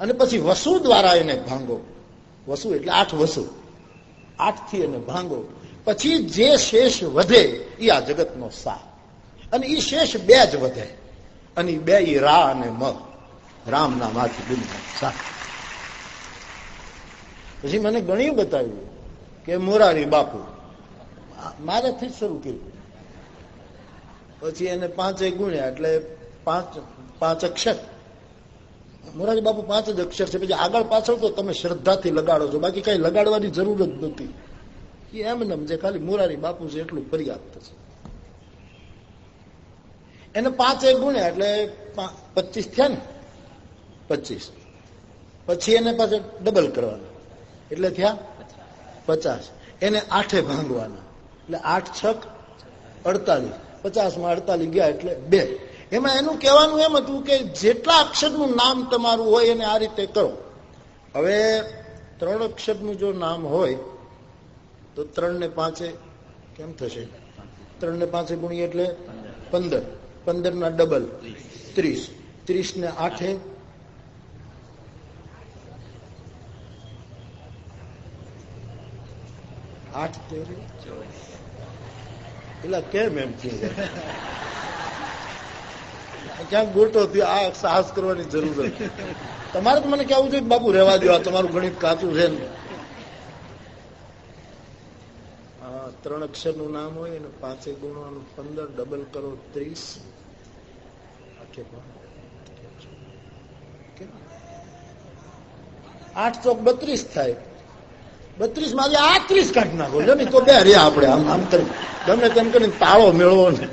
અને પછી વસુ દ્વારા એને ભાંગો. વસુ એટલે આઠ વસુ. આઠથી એને ભાંગો. પછી જે શેષ વધે એ આ જગતનો સા અને એ શેષ બે જ વધે. અને બે ઈ રા અને મ. રામના માંથી દુનિયા સા પછી મને ઘણી બતાવ્યું કે મોરારી બાપુ મારેથી જ શરૂ કર્યું. પછી એને પાંચે ગુણ્યા, એટલે પાંચ પાંચ અક્ષર. મોરારી બાપુ પાંચ જ અક્ષર છે. પછી આગળ પાછળ તો તમે શ્રદ્ધાથી લગાડો છો. બાકી કઈ લગાડવાની જરૂર જ નથી. એ એમ જે ખાલી મોરારી બાપુ છે એટલું પર્યાપ્ત છે. એને પાંચે ગુણ્યા, એટલે પચીસ થયા ને? પચીસ. પછી એને પાછળ ડબલ કરવાના. એટલે થયા પચાસ. એને આઠે ભાંગવાના. એટલે આઠ છક અડતાલીસ. પચાસમાં અડતાલીસ ગયા એટલે બે. એમાં એનું કહેવાનું એમ હતું કે જેટલા અક્ષરનું નામ તમારું હોય એને આ રીતે કરો. હવે ત્રણ અક્ષરનું જો નામ હોય, તો ત્રણ ને પાંચે કેમ થશે? ત્રણ ને પાંચે ગુણી એટલે પંદર. પંદર ના ડબલ ત્રીસ. ત્રીસ ને આઠે આઠ તેરી. એટલે કેમ એમ કે? ક્યાંક ગોટો આ સાહસ કરવાની જરૂર હતી તમારે તો મને કેવું જોઈએ બાપુ રહેવા દો આ તમારું ગણિત કાચું છે ને. ત્રણ અક્ષરનું નામ હોય અને પાંચે ગુણવાનું પંદર, ડબલ કરો ત્રીસ. આઠ ચોક બત્રીસ થાય. બત્રીસમાં આ ત્રીસ કાઢી નાખો. જો તો બે રહ્યા આપણે. આમ આમ કરી. ગમે તેમ કરીને તાળો મેળવો નથી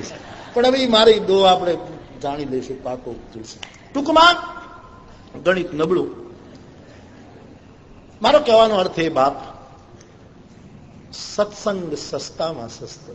પણ હવે મારી દો આપણે જાણી લઈશું પાકો ટૂંકમાં ગણિત નબળું. મારો કહેવાનો અર્થ એ બાપ, સત્સંગ સસ્તામાં સસ્તો.